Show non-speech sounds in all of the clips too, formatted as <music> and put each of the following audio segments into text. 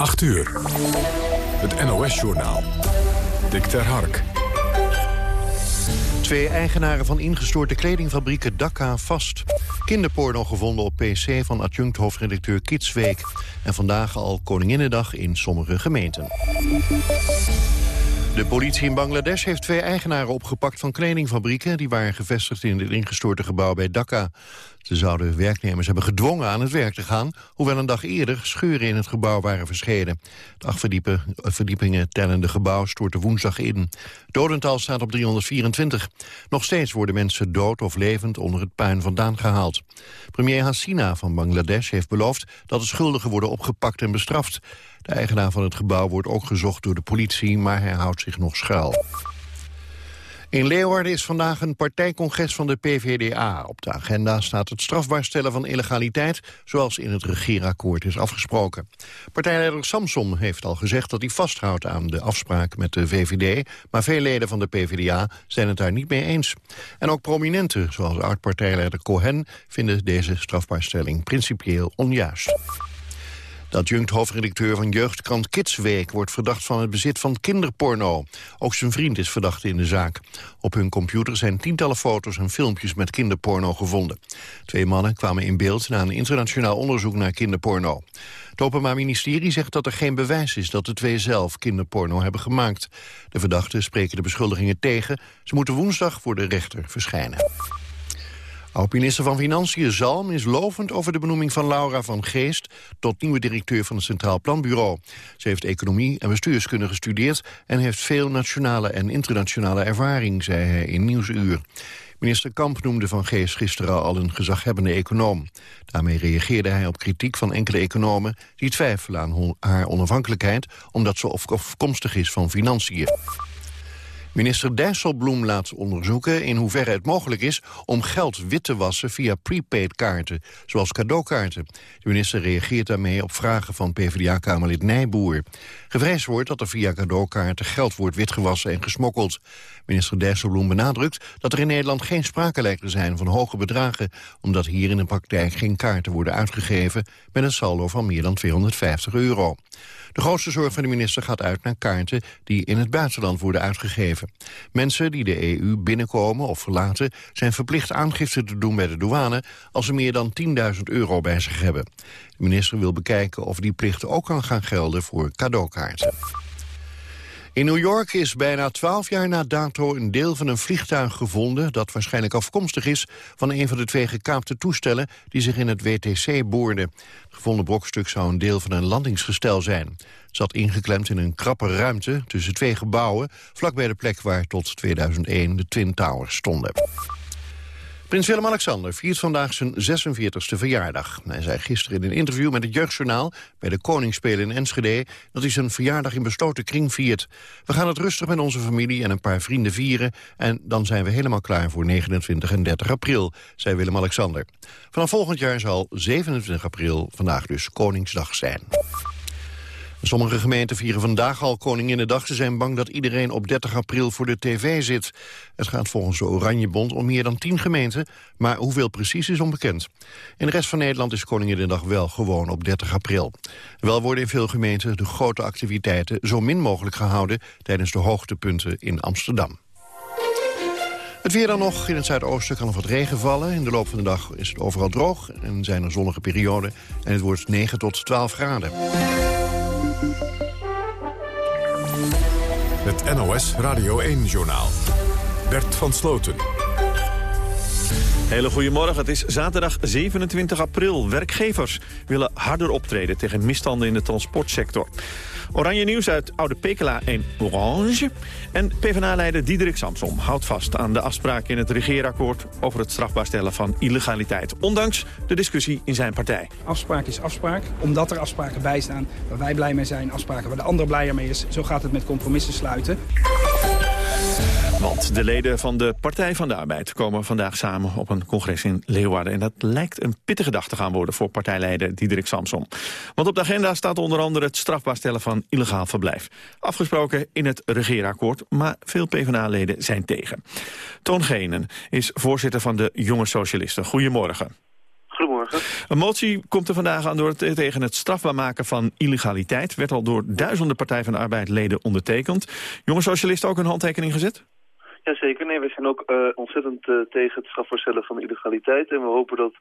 8 uur. Het NOS-journaal. Dick ter Hark. Twee eigenaren van ingestorte kledingfabrieken Dhaka vast. Kinderporno gevonden op PC van adjunct-hoofdredacteur Kidsweek. En vandaag al Koninginnedag in sommige gemeenten. De politie in Bangladesh heeft twee eigenaren opgepakt van kledingfabrieken... die waren gevestigd in het ingestorte gebouw bij Dhaka. Ze zouden werknemers hebben gedwongen aan het werk te gaan... hoewel een dag eerder scheuren in het gebouw waren verschenen. Het acht verdiepingen tellende gebouw stortte woensdag in. Dodental staat op 324. Nog steeds worden mensen dood of levend onder het puin vandaan gehaald. Premier Hasina van Bangladesh heeft beloofd... dat de schuldigen worden opgepakt en bestraft. De eigenaar van het gebouw wordt ook gezocht door de politie... maar hij houdt zich nog schuil. In Leeuwarden is vandaag een partijcongres van de PVDA. Op de agenda staat het strafbaar stellen van illegaliteit... zoals in het regeerakkoord is afgesproken. Partijleider Samson heeft al gezegd dat hij vasthoudt aan de afspraak met de VVD... maar veel leden van de PVDA zijn het daar niet mee eens. En ook prominenten, zoals oud-partijleider Cohen... vinden deze strafbaarstelling principieel onjuist. De adjunct-hoofdredacteur van jeugdkrant Kidsweek wordt verdacht van het bezit van kinderporno. Ook zijn vriend is verdacht in de zaak. Op hun computer zijn tientallen foto's en filmpjes met kinderporno gevonden. Twee mannen kwamen in beeld na een internationaal onderzoek naar kinderporno. Het Openbaar Ministerie zegt dat er geen bewijs is dat de twee zelf kinderporno hebben gemaakt. De verdachten spreken de beschuldigingen tegen. Ze moeten woensdag voor de rechter verschijnen. Oud-minister van Financiën Zalm is lovend over de benoeming van Laura van Geest tot nieuwe directeur van het Centraal Planbureau. Ze heeft economie en bestuurskunde gestudeerd en heeft veel nationale en internationale ervaring, zei hij in Nieuwsuur. Minister Kamp noemde Van Geest gisteren al een gezaghebbende econoom. Daarmee reageerde hij op kritiek van enkele economen... die twijfelen aan haar onafhankelijkheid... omdat ze afkomstig is van financiën. Minister Dijsselbloem laat onderzoeken in hoeverre het mogelijk is om geld wit te wassen via prepaid kaarten, zoals cadeaukaarten. De minister reageert daarmee op vragen van PvdA-kamerlid Nijboer. Gevreesd wordt dat er via cadeaukaarten geld wordt witgewassen en gesmokkeld. Minister Dijsselbloem benadrukt dat er in Nederland geen sprake lijkt te zijn van hoge bedragen, omdat hier in de praktijk geen kaarten worden uitgegeven met een saldo van meer dan 250 euro. De grootste zorg van de minister gaat uit naar kaarten die in het buitenland worden uitgegeven. Mensen die de EU binnenkomen of verlaten zijn verplicht aangifte te doen bij de douane als ze meer dan 10.000 euro bij zich hebben. De minister wil bekijken of die plicht ook kan gaan gelden voor cadeaukaarten. In New York is bijna twaalf jaar na dato een deel van een vliegtuig gevonden... dat waarschijnlijk afkomstig is van een van de twee gekaapte toestellen... die zich in het WTC boorden. Het gevonden brokstuk zou een deel van een landingsgestel zijn. Het zat ingeklemd in een krappe ruimte tussen twee gebouwen... vlakbij de plek waar tot 2001 de Twin Towers stonden. Prins Willem-Alexander viert vandaag zijn 46e verjaardag. Hij zei gisteren in een interview met het Jeugdjournaal... bij de Koningsspelen in Enschede... dat hij zijn verjaardag in besloten kring viert. We gaan het rustig met onze familie en een paar vrienden vieren... en dan zijn we helemaal klaar voor 29 en 30 april, zei Willem-Alexander. Vanaf volgend jaar zal 27 april vandaag dus Koningsdag zijn. Sommige gemeenten vieren vandaag al Koninginnedag. Ze zijn bang dat iedereen op 30 april voor de tv zit. Het gaat volgens de Oranjebond om meer dan 10 gemeenten... maar hoeveel precies is onbekend. In de rest van Nederland is Koninginnedag wel gewoon op 30 april. Wel worden in veel gemeenten de grote activiteiten... zo min mogelijk gehouden tijdens de hoogtepunten in Amsterdam. Het weer dan nog. In het zuidoosten kan er wat regen vallen. In de loop van de dag is het overal droog en zijn er zonnige perioden. En het wordt 9 tot 12 graden. NOS Radio 1-journaal. Bert van Sloten. Hele goedemorgen, het is zaterdag 27 april. Werkgevers willen harder optreden tegen misstanden in de transportsector. Oranje nieuws uit Oude Pekela en Orange. En PvdA-leider Diederik Samsom houdt vast aan de afspraak in het regeerakkoord... over het strafbaar stellen van illegaliteit. Ondanks de discussie in zijn partij. Afspraak is afspraak. Omdat er afspraken bij staan waar wij blij mee zijn... afspraken waar de ander blijer mee is. Zo gaat het met compromissen sluiten. Want de leden van de Partij van de Arbeid komen vandaag samen op een congres in Leeuwarden. En dat lijkt een pittige dag te gaan worden voor partijleider Diederik Samson. Want op de agenda staat onder andere het strafbaar stellen van illegaal verblijf. Afgesproken in het regeerakkoord, maar veel PvdA-leden zijn tegen. Toon Genen is voorzitter van de Jonge Socialisten. Goedemorgen. Goedemorgen. Een motie komt er vandaag aan door tegen het strafbaar maken van illegaliteit. Werd al door duizenden Partij van de Arbeid leden ondertekend. Jonge socialisten ook een handtekening gezet? Jazeker, nee, we zijn ook uh, ontzettend uh, tegen het strafvoorstellen van illegaliteit. En we hopen dat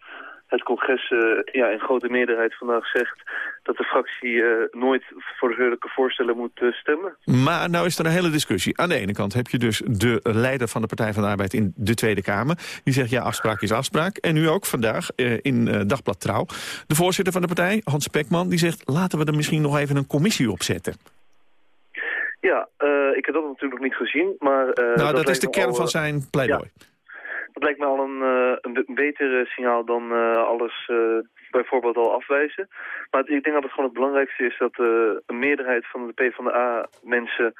het congres uh, ja, in grote meerderheid vandaag zegt dat de fractie nooit voor zulke voorstellen moet stemmen. Maar nou is er een hele discussie. Aan de ene kant heb je dus de leider van de Partij van de Arbeid in de Tweede Kamer. Die zegt ja, afspraak is afspraak. En nu ook vandaag in Dagblad Trouw. De voorzitter van de partij, Hans Spekman, die zegt laten we er misschien nog even een commissie op zetten. Ja, uh, ik heb dat natuurlijk niet gezien. Maar, uh, nou, dat, dat is de kern al, van zijn pleidooi. Ja, dat lijkt me al een, uh, een beter signaal dan alles bijvoorbeeld al afwijzen. Maar ik denk dat het gewoon het belangrijkste is dat een meerderheid van de PvdA-mensen...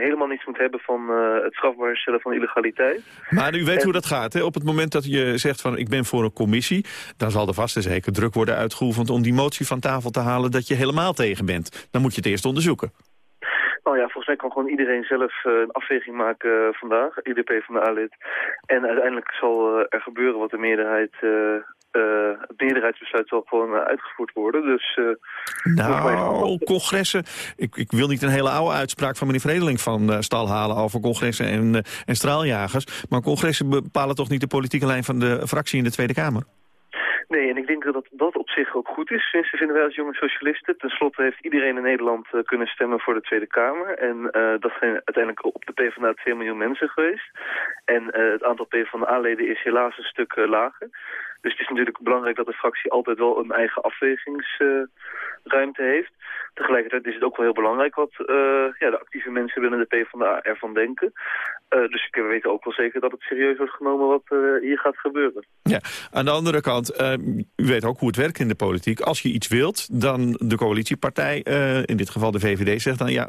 helemaal niets moet hebben van het strafbaar stellen van illegaliteit. Maar u weet hoe dat gaat, hè? Op het moment dat je zegt van ik ben voor een commissie... dan zal er vast en zeker druk worden uitgeoefend om die motie van tafel te halen... dat je helemaal tegen bent. Dan moet je het eerst onderzoeken. Nou ja, volgens mij kan gewoon iedereen zelf uh, een afweging maken uh, vandaag, IDP van de A-lid. En uiteindelijk zal uh, er gebeuren wat de meerderheid, het meerderheidsbesluit zal gewoon uitgevoerd worden. Dus, nou, congressen, ik, ik, wil niet een hele oude uitspraak van meneer Vredeling van stal halen over congressen en, en straaljagers. Maar congressen bepalen toch niet de politieke lijn van de fractie in de Tweede Kamer? Nee, en ik denk dat dat op zich ook goed is. Tenminste vinden wij als jonge socialisten. Ten slotte heeft iedereen in Nederland uh, kunnen stemmen voor de Tweede Kamer. En uh, dat zijn uiteindelijk op de PvdA 2 miljoen mensen geweest. En uh, het aantal PvdA-leden is helaas een stuk lager. Dus het is natuurlijk belangrijk dat de fractie altijd wel een eigen afwegingsruimte heeft. Tegelijkertijd is het ook wel heel belangrijk wat uh, ja, de actieve mensen binnen de PvdA ervan denken. Uh, dus ik weet ook wel zeker dat het serieus wordt genomen wat uh, hier gaat gebeuren. Ja, aan de andere kant, u weet ook hoe het werkt in de politiek. Als je iets wilt, dan de coalitiepartij, in dit geval de VVD, zegt dan... ja,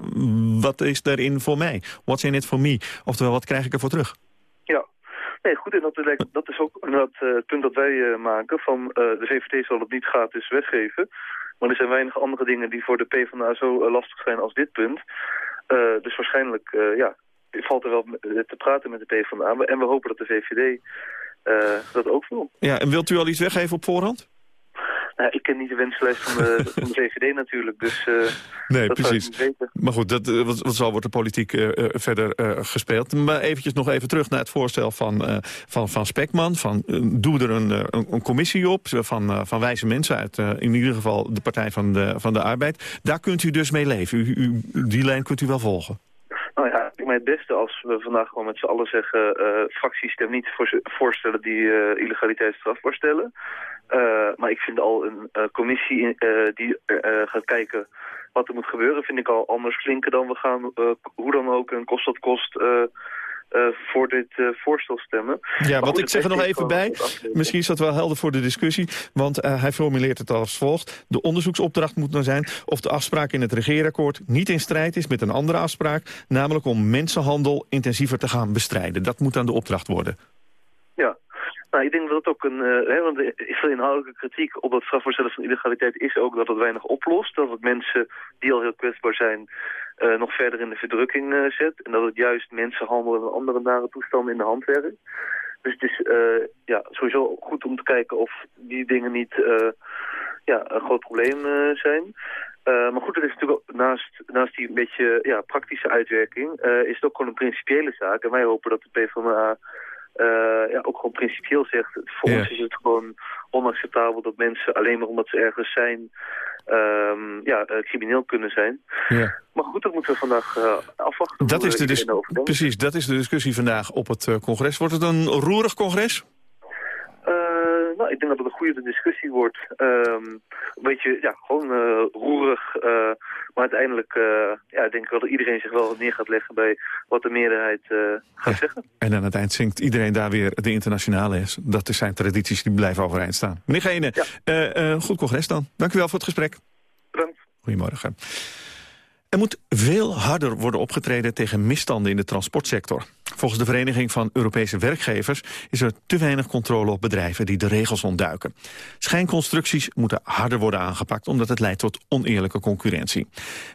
wat is daarin voor mij? What's in it for me? Oftewel, wat krijg ik ervoor terug? Nee, goed, en dat, dat is ook dat, uh, het punt dat wij uh, maken. Van, uh, de VVD zal het niet gratis weggeven. Maar er zijn weinig andere dingen die voor de PvdA zo lastig zijn als dit punt. dus waarschijnlijk ja, valt er wel te praten met de PvdA. En we hopen dat de VVD dat ook wil. Ja, en wilt u al iets weggeven op voorhand? Nou, ik ken niet de wenslijst van de, <laughs> van de VVD natuurlijk, dus uh, nee, dat precies. weten. Maar goed, dat, uh, wat, wat zal wordt de politiek uh, verder gespeeld. Maar eventjes nog even terug naar het voorstel van, van, van Spekman. Van, doe er een, een, een, commissie op van, van wijze mensen uit in ieder geval de Partij van de, van de Arbeid. Daar kunt u dus mee leven. U, u, die lijn kunt u wel volgen. Nou ja, ik mij het beste als we vandaag gewoon met z'n allen zeggen... Fracties stem niet voor voorstellen die illegaliteit strafbaar stellen. Uh, maar ik vind al een uh, commissie uh, die gaat kijken wat er moet gebeuren... vind ik al anders klinken dan we gaan, hoe dan ook, en kost dat kost... voor dit voorstel stemmen. Ja, wat ik zeg er nog even bij, misschien is dat wel helder voor de discussie... want hij formuleert het als volgt. De onderzoeksopdracht moet dan zijn of de afspraak in het regeerakkoord... niet in strijd is met een andere afspraak... namelijk om mensenhandel intensiever te gaan bestrijden. Dat moet dan de opdracht worden. Ik denk dat het ook een... Uh, hè, want veel inhoudelijke kritiek op het strafvoorstellen van illegaliteit is ook dat het weinig oplost. Dat het mensen die al heel kwetsbaar zijn uh, nog verder in de verdrukking uh, zet. En dat het juist mensenhandel en andere nare toestanden in de hand werkt. Dus het is ja, sowieso goed om te kijken of die dingen niet ja, een groot probleem zijn. Maar goed, het is natuurlijk ook, naast, naast die een beetje ja, praktische uitwerking, is het ook gewoon een principiële zaak. En wij hopen dat de PvdA ja, ook gewoon principieel zegt, voor yeah. ons is het gewoon onacceptabel dat mensen alleen maar omdat ze ergens zijn, um, ja, uh, crimineel kunnen zijn. Yeah. Maar goed, dat moeten we vandaag uh, afwachten. Dat is de precies, dat is de discussie vandaag op het congres. Wordt het een roerig congres? Nou, ik denk dat het een goede discussie wordt. Um, een beetje, ja, gewoon uh, roerig. Uh, maar uiteindelijk, uh, ja, ik denk wel dat iedereen zich wel neer gaat leggen bij wat de meerderheid gaat ja. zeggen. En aan het eind zingt iedereen daar weer de internationale is. Dat zijn tradities die blijven overeind staan. Meneer Gene, ja. goed congres dan. Dank u wel voor het gesprek. Bedankt. Goedemorgen. Er moet veel harder worden opgetreden tegen misstanden in de transportsector. Volgens de Vereniging van Europese Werkgevers is er te weinig controle op bedrijven die de regels ontduiken. Schijnconstructies moeten harder worden aangepakt omdat het leidt tot oneerlijke concurrentie.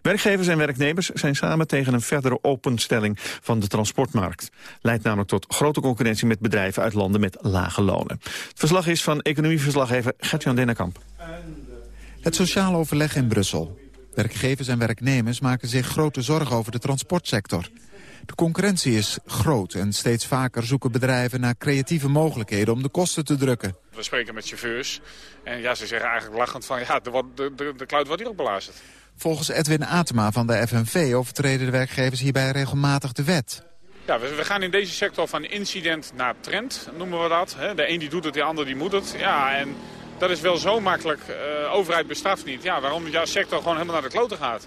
Werkgevers en werknemers zijn samen tegen een verdere openstelling van de transportmarkt. Leidt namelijk tot grote concurrentie met bedrijven uit landen met lage lonen. Het verslag is van economieverslaggever Gertjan Dennekamp. Het sociaal overleg in Brussel. Werkgevers en werknemers maken zich grote zorgen over de transportsector. De concurrentie is groot en steeds vaker zoeken bedrijven naar creatieve mogelijkheden om de kosten te drukken. We spreken met chauffeurs en ja, ze zeggen eigenlijk lachend van ja, de, de, de, de kluit wordt hier ook belazerd. Volgens Edwin Atema van de FNV overtreden de werkgevers hierbij regelmatig de wet. Ja, we, we, gaan in deze sector van incident naar trend, noemen we dat. De een die doet het, de ander die moet het. Ja, en dat is wel zo makkelijk. Uh, overheid bestraft niet. Ja, waarom de sector gewoon helemaal naar de kloten gaat.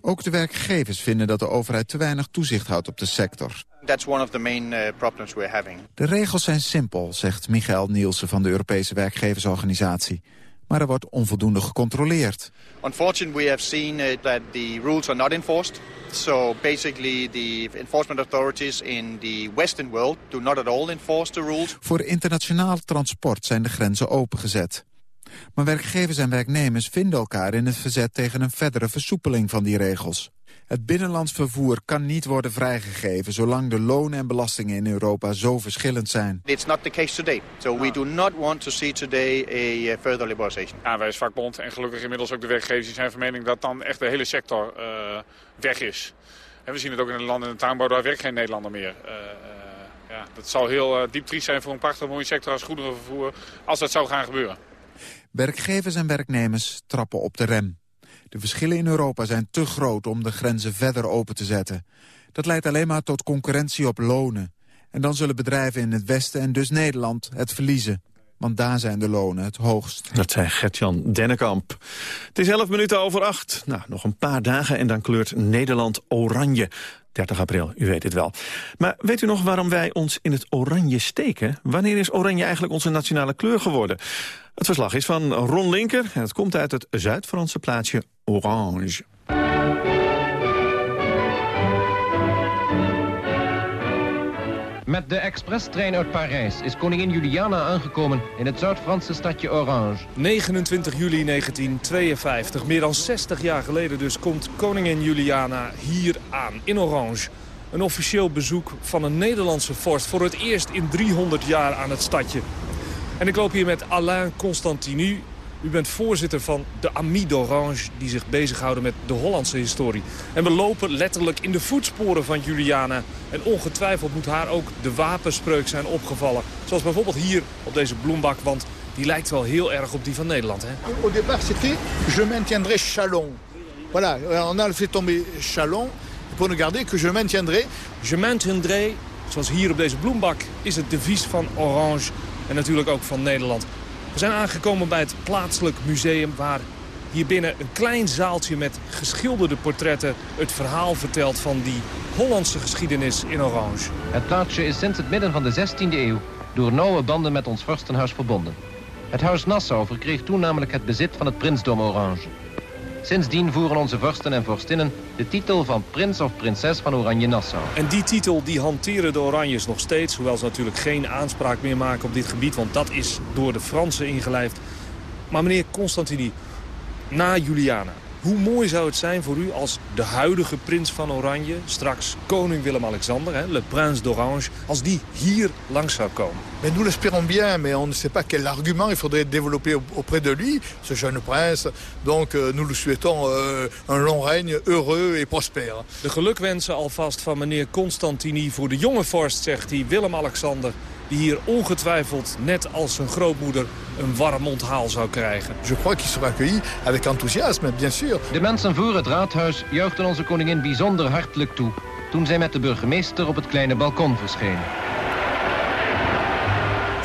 Ook de werkgevers vinden dat de overheid te weinig toezicht houdt op de sector. That's one of the main problems we're having. De regels zijn simpel, zegt Michael Nielsen van de Europese werkgeversorganisatie. Maar er wordt onvoldoende gecontroleerd. Unfortunately, we have seen uh, that the rules are not enforced. So basically the enforcement authorities in the western world do not at all enforce the rules. Voor internationaal transport zijn de grenzen opengezet. Maar werkgevers en werknemers vinden elkaar in het verzet tegen een verdere versoepeling van die regels. Het binnenlands vervoer kan niet worden vrijgegeven zolang de lonen en belastingen in Europa zo verschillend zijn. It's not the case today. So we do not want to see today a uh, further liberalization. Ja, wij als vakbond en gelukkig inmiddels ook de werkgevers zijn van mening dat dan echt de hele sector uh, weg is. En we zien het ook in de landen in de tuinbouw, daar werkt geen Nederlander meer. Uh, ja, dat zal heel diep triest zijn voor een prachtig mooie sector als goederenvervoer als dat zou gaan gebeuren. Werkgevers en werknemers trappen op de rem. De verschillen in Europa zijn te groot om de grenzen verder open te zetten. Dat leidt alleen maar tot concurrentie op lonen. En dan zullen bedrijven in het Westen en dus Nederland het verliezen. Want daar zijn de lonen het hoogst. Dat zei Gertjan Dennekamp. Het is 11 minuten over acht. Nou, nog een paar dagen en dan kleurt Nederland oranje. 30 april, u weet het wel. Maar weet u nog waarom wij ons in het oranje steken? Wanneer is oranje eigenlijk onze nationale kleur geworden? Het verslag is van Ron Linker en het komt uit het Zuid-Franse plaatsje Orange. Met de expresstrein uit Parijs is koningin Juliana aangekomen in het Zuid-Franse stadje Orange. 29 juli 1952, meer dan 60 jaar geleden dus, komt koningin Juliana hier aan in Orange. Een officieel bezoek van een Nederlandse vorst voor het eerst in 300 jaar aan het stadje. En ik loop hier met Alain Constantinu. U bent voorzitter van de Amis d'Orange... die zich bezighouden met de Hollandse historie. En we lopen letterlijk in de voetsporen van Juliana. En ongetwijfeld moet haar ook de wapenspreuk zijn opgevallen. Zoals bijvoorbeeld hier op deze bloembak, want die lijkt wel heel erg op die van Nederland. Hè? Au départ, c'était je maintiendrai Chalon. Voilà, on a fait tomber Chalon pour ne garder que je maintiendrai. Je maintiendrai, zoals hier op deze bloembak, is het devies van Orange en natuurlijk ook van Nederland. We zijn aangekomen bij het plaatselijk museum waar hier binnen een klein zaaltje met geschilderde portretten het verhaal vertelt van die Hollandse geschiedenis in Orange. Het plaatsje is sinds het midden van de 16e eeuw door nauwe banden met ons vorstenhuis verbonden. Het huis Nassau verkreeg toen namelijk het bezit van het prinsdom Orange. Sindsdien voeren onze vorsten en vorstinnen de titel van prins of prinses van Oranje-Nassau. En die titel die hanteren de Oranjes nog steeds... hoewel ze natuurlijk geen aanspraak meer maken op dit gebied... want dat is door de Fransen ingelijfd. Maar meneer Constantini, na Juliana... Hoe mooi zou het zijn voor u als de huidige prins van Oranje... straks koning Willem-Alexander, le prince d'Orange... als die hier langs zou komen? Mais nous l'espérons bien, mais on ne sait pas quel argument il faudrait développer auprès de lui, ce jeune prince. Donc euh, nous lui souhaitons euh, un long règne heureux et prospère. De gelukwensen alvast van meneer Constantini voor de jonge vorst, zegt hij, Willem-Alexander die hier ongetwijfeld, net als zijn grootmoeder, een warm onthaal zou krijgen. Je crois qu'il sera accueilli avec enthousiasme, bien sûr. De mensen voor het raadhuis juichten onze koningin bijzonder hartelijk toe... toen zij met de burgemeester op het kleine balkon verscheen.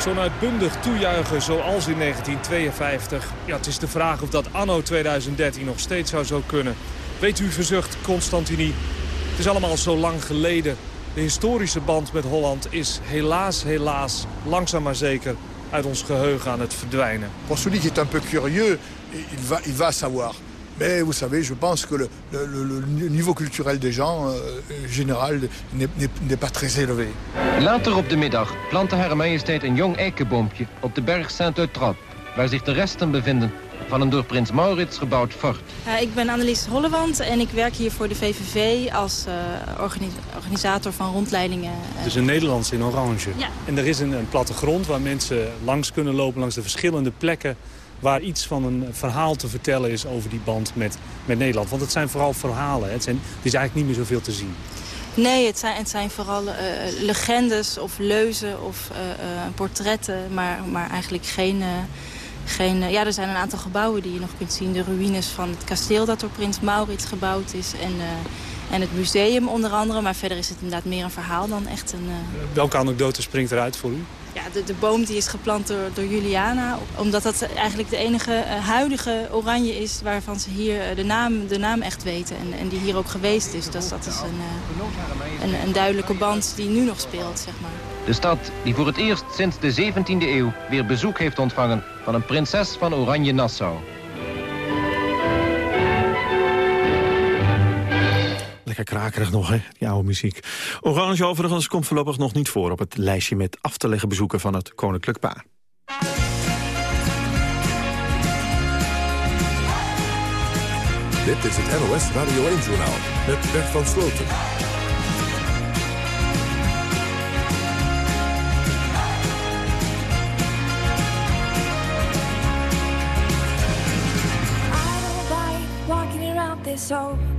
Zo'n uitbundig toejuichen zoals in 1952. Ja, het is de vraag of dat anno 2013 nog steeds zou zo kunnen. Weet u, verzucht Constantini, het is allemaal zo lang geleden. De historische band met Holland is helaas, helaas, langzaam maar zeker uit ons geheugen aan het verdwijnen. Pour celui qui est un peu curieux, il va, il va savoir. Mais vous savez, je pense que le, le, le niveau culturel des gens, euh, général, n'est pas très élevé. Later op de middag plantte Hare Majesteit een jong eikenboompje op de berg Saint-Eutrope, waar zich de resten bevinden van een door prins Maurits gebouwd fort. Uh, ik ben Annelies Hollewand en ik werk hier voor de VVV als uh, organis organisator van rondleidingen. Het is een Nederlands in Orange. Ja. En er is een, een plattegrond waar mensen langs kunnen lopen langs de verschillende plekken waar iets van een verhaal te vertellen is over die band met, met Nederland. Want het zijn vooral verhalen. Het, zijn, het is eigenlijk niet meer zoveel te zien. Nee, het zijn, het zijn vooral uh, legendes of leuzen of uh, portretten, maar, maar eigenlijk geen geen... Ja, er zijn een aantal gebouwen die je nog kunt zien. De ruïnes van het kasteel dat door prins Maurits gebouwd is. En, uh, en het museum onder andere. Maar verder is het inderdaad meer een verhaal dan echt een... Uh... Welke anekdote springt eruit voor u? Ja, de, de boom die is geplant door, door Juliana. Omdat dat eigenlijk de enige uh, huidige oranje is waarvan ze hier de, naam, de naam echt weten. En, en die hier ook geweest is. Dus dat is een, een, een duidelijke band die nu nog speelt, zeg maar. De stad die voor het eerst sinds de 17e eeuw weer bezoek heeft ontvangen van een prinses van Oranje-Nassau. Lekker krakerig nog, hè, die oude muziek. Oranje overigens komt voorlopig nog niet voor... op het lijstje met af te leggen bezoeken van het koninklijk paar. Dit is het NOS Radio 1-journaal met Bert van Sloten.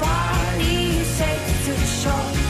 bodies safe to shore.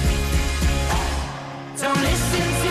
Don't listen to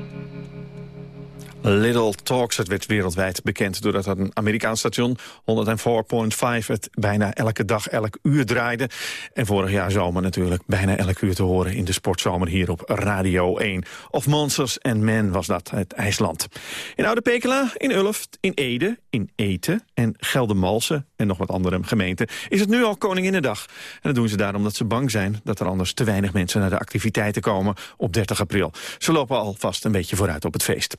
Little Talks, het werd wereldwijd bekend doordat het een Amerikaans station 104.5 het bijna elke dag, elk uur draaide. En vorig jaar zomer natuurlijk bijna elk uur te horen in de sportzomer hier op Radio 1. Of Monsters and Men was dat, het IJsland. In Oude Pekela, in Ulft, in Ede, in Eten en Geldermalsen en nog wat andere gemeenten is het nu al Koninginnedag. En dat doen ze daarom omdat ze bang zijn dat er anders te weinig mensen naar de activiteiten komen op 30 april. Ze lopen alvast een beetje vooruit op het feest.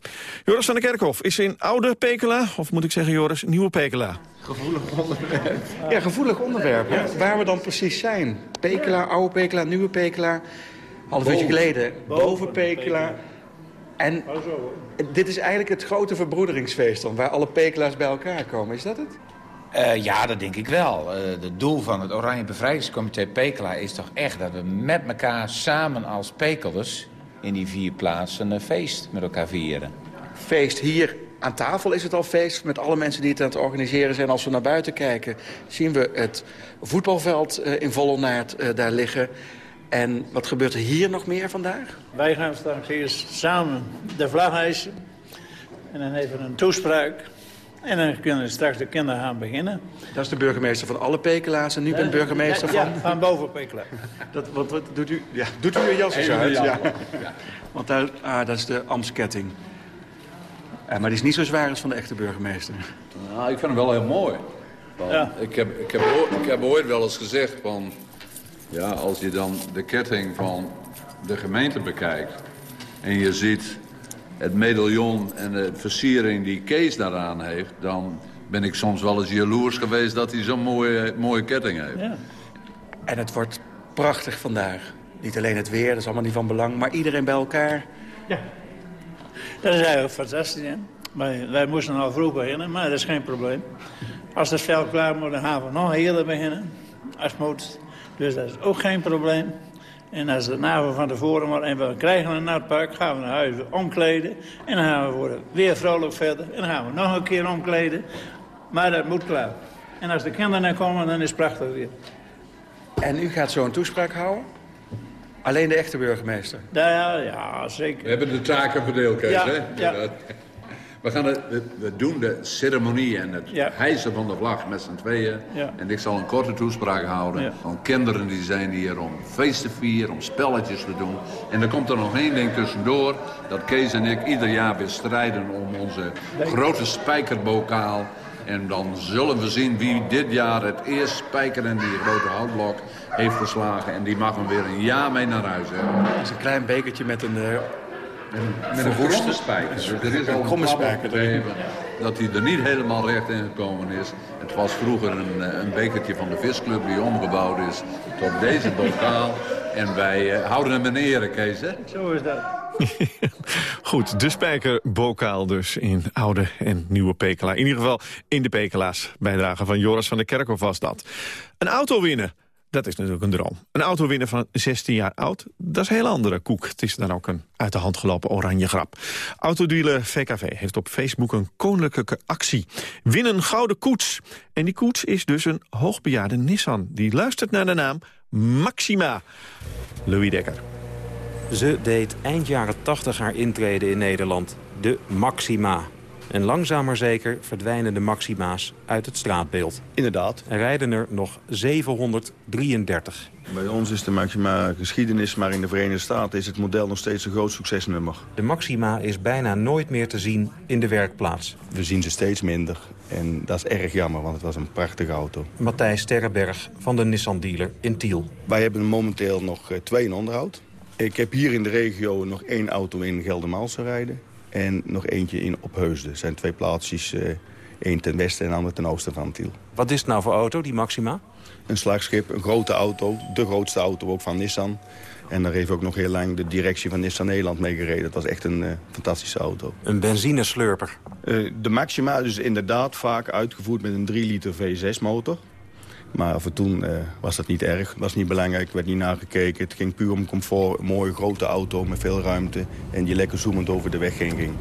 Joris van der Kerkhof is in Oude Pekela, of moet ik zeggen Joris, Nieuwe Pekela. Gevoelig onderwerp. Ja, gevoelig onderwerp. Ja. Waar we dan precies zijn. Pekela, Oude Pekela, Nieuwe Pekela. Half uurtje geleden. Boven Pekela. En dit is eigenlijk het grote verbroederingsfeest dan, waar alle pekelaars bij elkaar komen. Is dat het? Uh, ja, dat denk ik wel. Uh, het doel van het Oranje Bevrijdingscomité Pekela is toch echt... dat we met elkaar samen als pekelers in die vier plaatsen een feest met elkaar vieren. Feest hier aan tafel is het al feest met alle mensen die het aan het organiseren zijn. Als we naar buiten kijken zien we het voetbalveld uh, in volle naad daar liggen. En wat gebeurt er hier nog meer vandaag? Wij gaan straks eerst samen de vlag hijsen. En dan even een toespraak. En dan kunnen straks de kinderen gaan beginnen. Dat is de burgemeester van alle Pekelaars en nu bent burgemeester van... Ja, van boven Pekelaar. <laughs> Dat, wat, wat doet u? Ja, doet u een jas eens uit? Ja. Want daar, ah, dat is de Amsketting. Ja, maar die is niet zo zwaar als van de echte burgemeester. Nou, ik vind hem wel heel mooi. Ja. Ik, heb, ik, heb, ik heb ooit wel eens gezegd van... Ja, als je dan de ketting van de gemeente bekijkt... en je ziet het medaillon en de versiering die Kees daaraan heeft... dan ben ik soms wel eens jaloers geweest dat hij zo'n mooie, mooie ketting heeft. Ja. En het wordt prachtig vandaag. Niet alleen het weer, dat is allemaal niet van belang, maar iedereen bij elkaar. Ja, dat is eigenlijk fantastisch. Wij, moesten al vroeg beginnen, maar dat is geen probleem. Als het veld klaar moet, dan gaan we nog eerder beginnen. Als moet. Dus dat is ook geen probleem. En als de avond van tevoren maar en we krijgen een natpark, gaan we naar huis omkleden. En dan gaan we worden weer vrolijk verder. En dan gaan we nog een keer omkleden. Maar dat moet klaar. En als de kinderen komen, dan is het prachtig weer. En u gaat zo een toespraak houden? Alleen de echte burgemeester? Ja, ja, zeker. We hebben de taken verdeeld, Kees, ja, hè? Ja. We, gaan de, we, doen de ceremonie en het ja. hijsen van de vlag met z'n tweeën. Ja. En ik zal een korte toespraak houden. Ja. Van kinderen die zijn hier om feest te vieren, om spelletjes te doen. En er komt er nog één ding tussendoor. Dat Kees en ik ieder jaar weer strijden om onze grote spijkerbokaal. En dan zullen we zien wie dit jaar het eerst spijker in die grote houtblok heeft verslagen. En die mag hem weer een jaar mee naar huis hebben. Dat is een klein bekertje met een... Uh met een verroeste spijker. Dus er is al een spijker dat hij er niet helemaal recht in gekomen is. Het was vroeger een, eh, een bekertje van de visclub die omgebouwd is tot deze bokaal. En wij uh, houden hem in ere, Kees, hè? Zo is dat. <laughs> Goed, de spijkerbokaal dus in oude en nieuwe Pekela. In ieder geval in de Pekela's. Bijdrage van Joris van der Kerkhof was dat. Een auto winnen. Dat is natuurlijk een droom. Een auto winnen van 16 jaar oud, dat is een hele andere koek. Het is dan ook een uit de hand gelopen oranje grap. Autodealer VKV heeft op Facebook een koninklijke actie. Win een gouden koets. En die koets is dus een hoogbejaarde Nissan. Die luistert naar de naam Maxima. Louis Dekker. Ze deed eind jaren 80 haar intrede in Nederland. De Maxima. En langzaam maar zeker verdwijnen de Maxima's uit het straatbeeld. Inderdaad. Er rijden er nog 733. Bij ons is de Maxima geschiedenis, maar in de Verenigde Staten is het model nog steeds een groot succesnummer. De Maxima is bijna nooit meer te zien in de werkplaats. We zien ze steeds minder en dat is erg jammer, want het was een prachtige auto. Matthijs Sterrenberg van de Nissan dealer in Tiel. Wij hebben momenteel nog eh, twee in onderhoud. Ik heb hier in de regio nog één auto in Geldermalsen rijden. En nog eentje in Opheusden. Er zijn twee plaatsjes, uh, één ten westen en ander ten oosten van Tiel. Wat is het nou voor auto, die Maxima? Een slagschip, een grote auto. De grootste auto ook van Nissan. En daar heeft ook nog heel lang de directie van Nissan Nederland mee gereden. Dat was echt een uh, fantastische auto. Een benzineslurper? Uh, de Maxima is inderdaad vaak uitgevoerd met een 3 liter V6 motor. Maar voor toen uh, was dat niet erg. was niet belangrijk, werd niet nagekeken. Het ging puur om comfort. Een mooie grote auto met veel ruimte. En die lekker zoemend over de weg heen ging.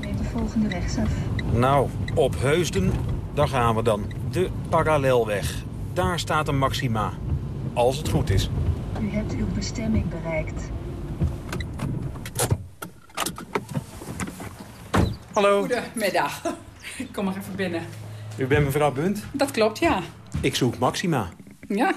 Neem de volgende rechtsaf. Nou, op Heusden, daar gaan we dan. De parallelweg. Daar staat een Maxima. Als het goed is. U hebt uw bestemming bereikt. Hallo. Goedemiddag. Kom maar even binnen. U bent mevrouw Bunt? Dat klopt, ja. Ik zoek Maxima. Ja,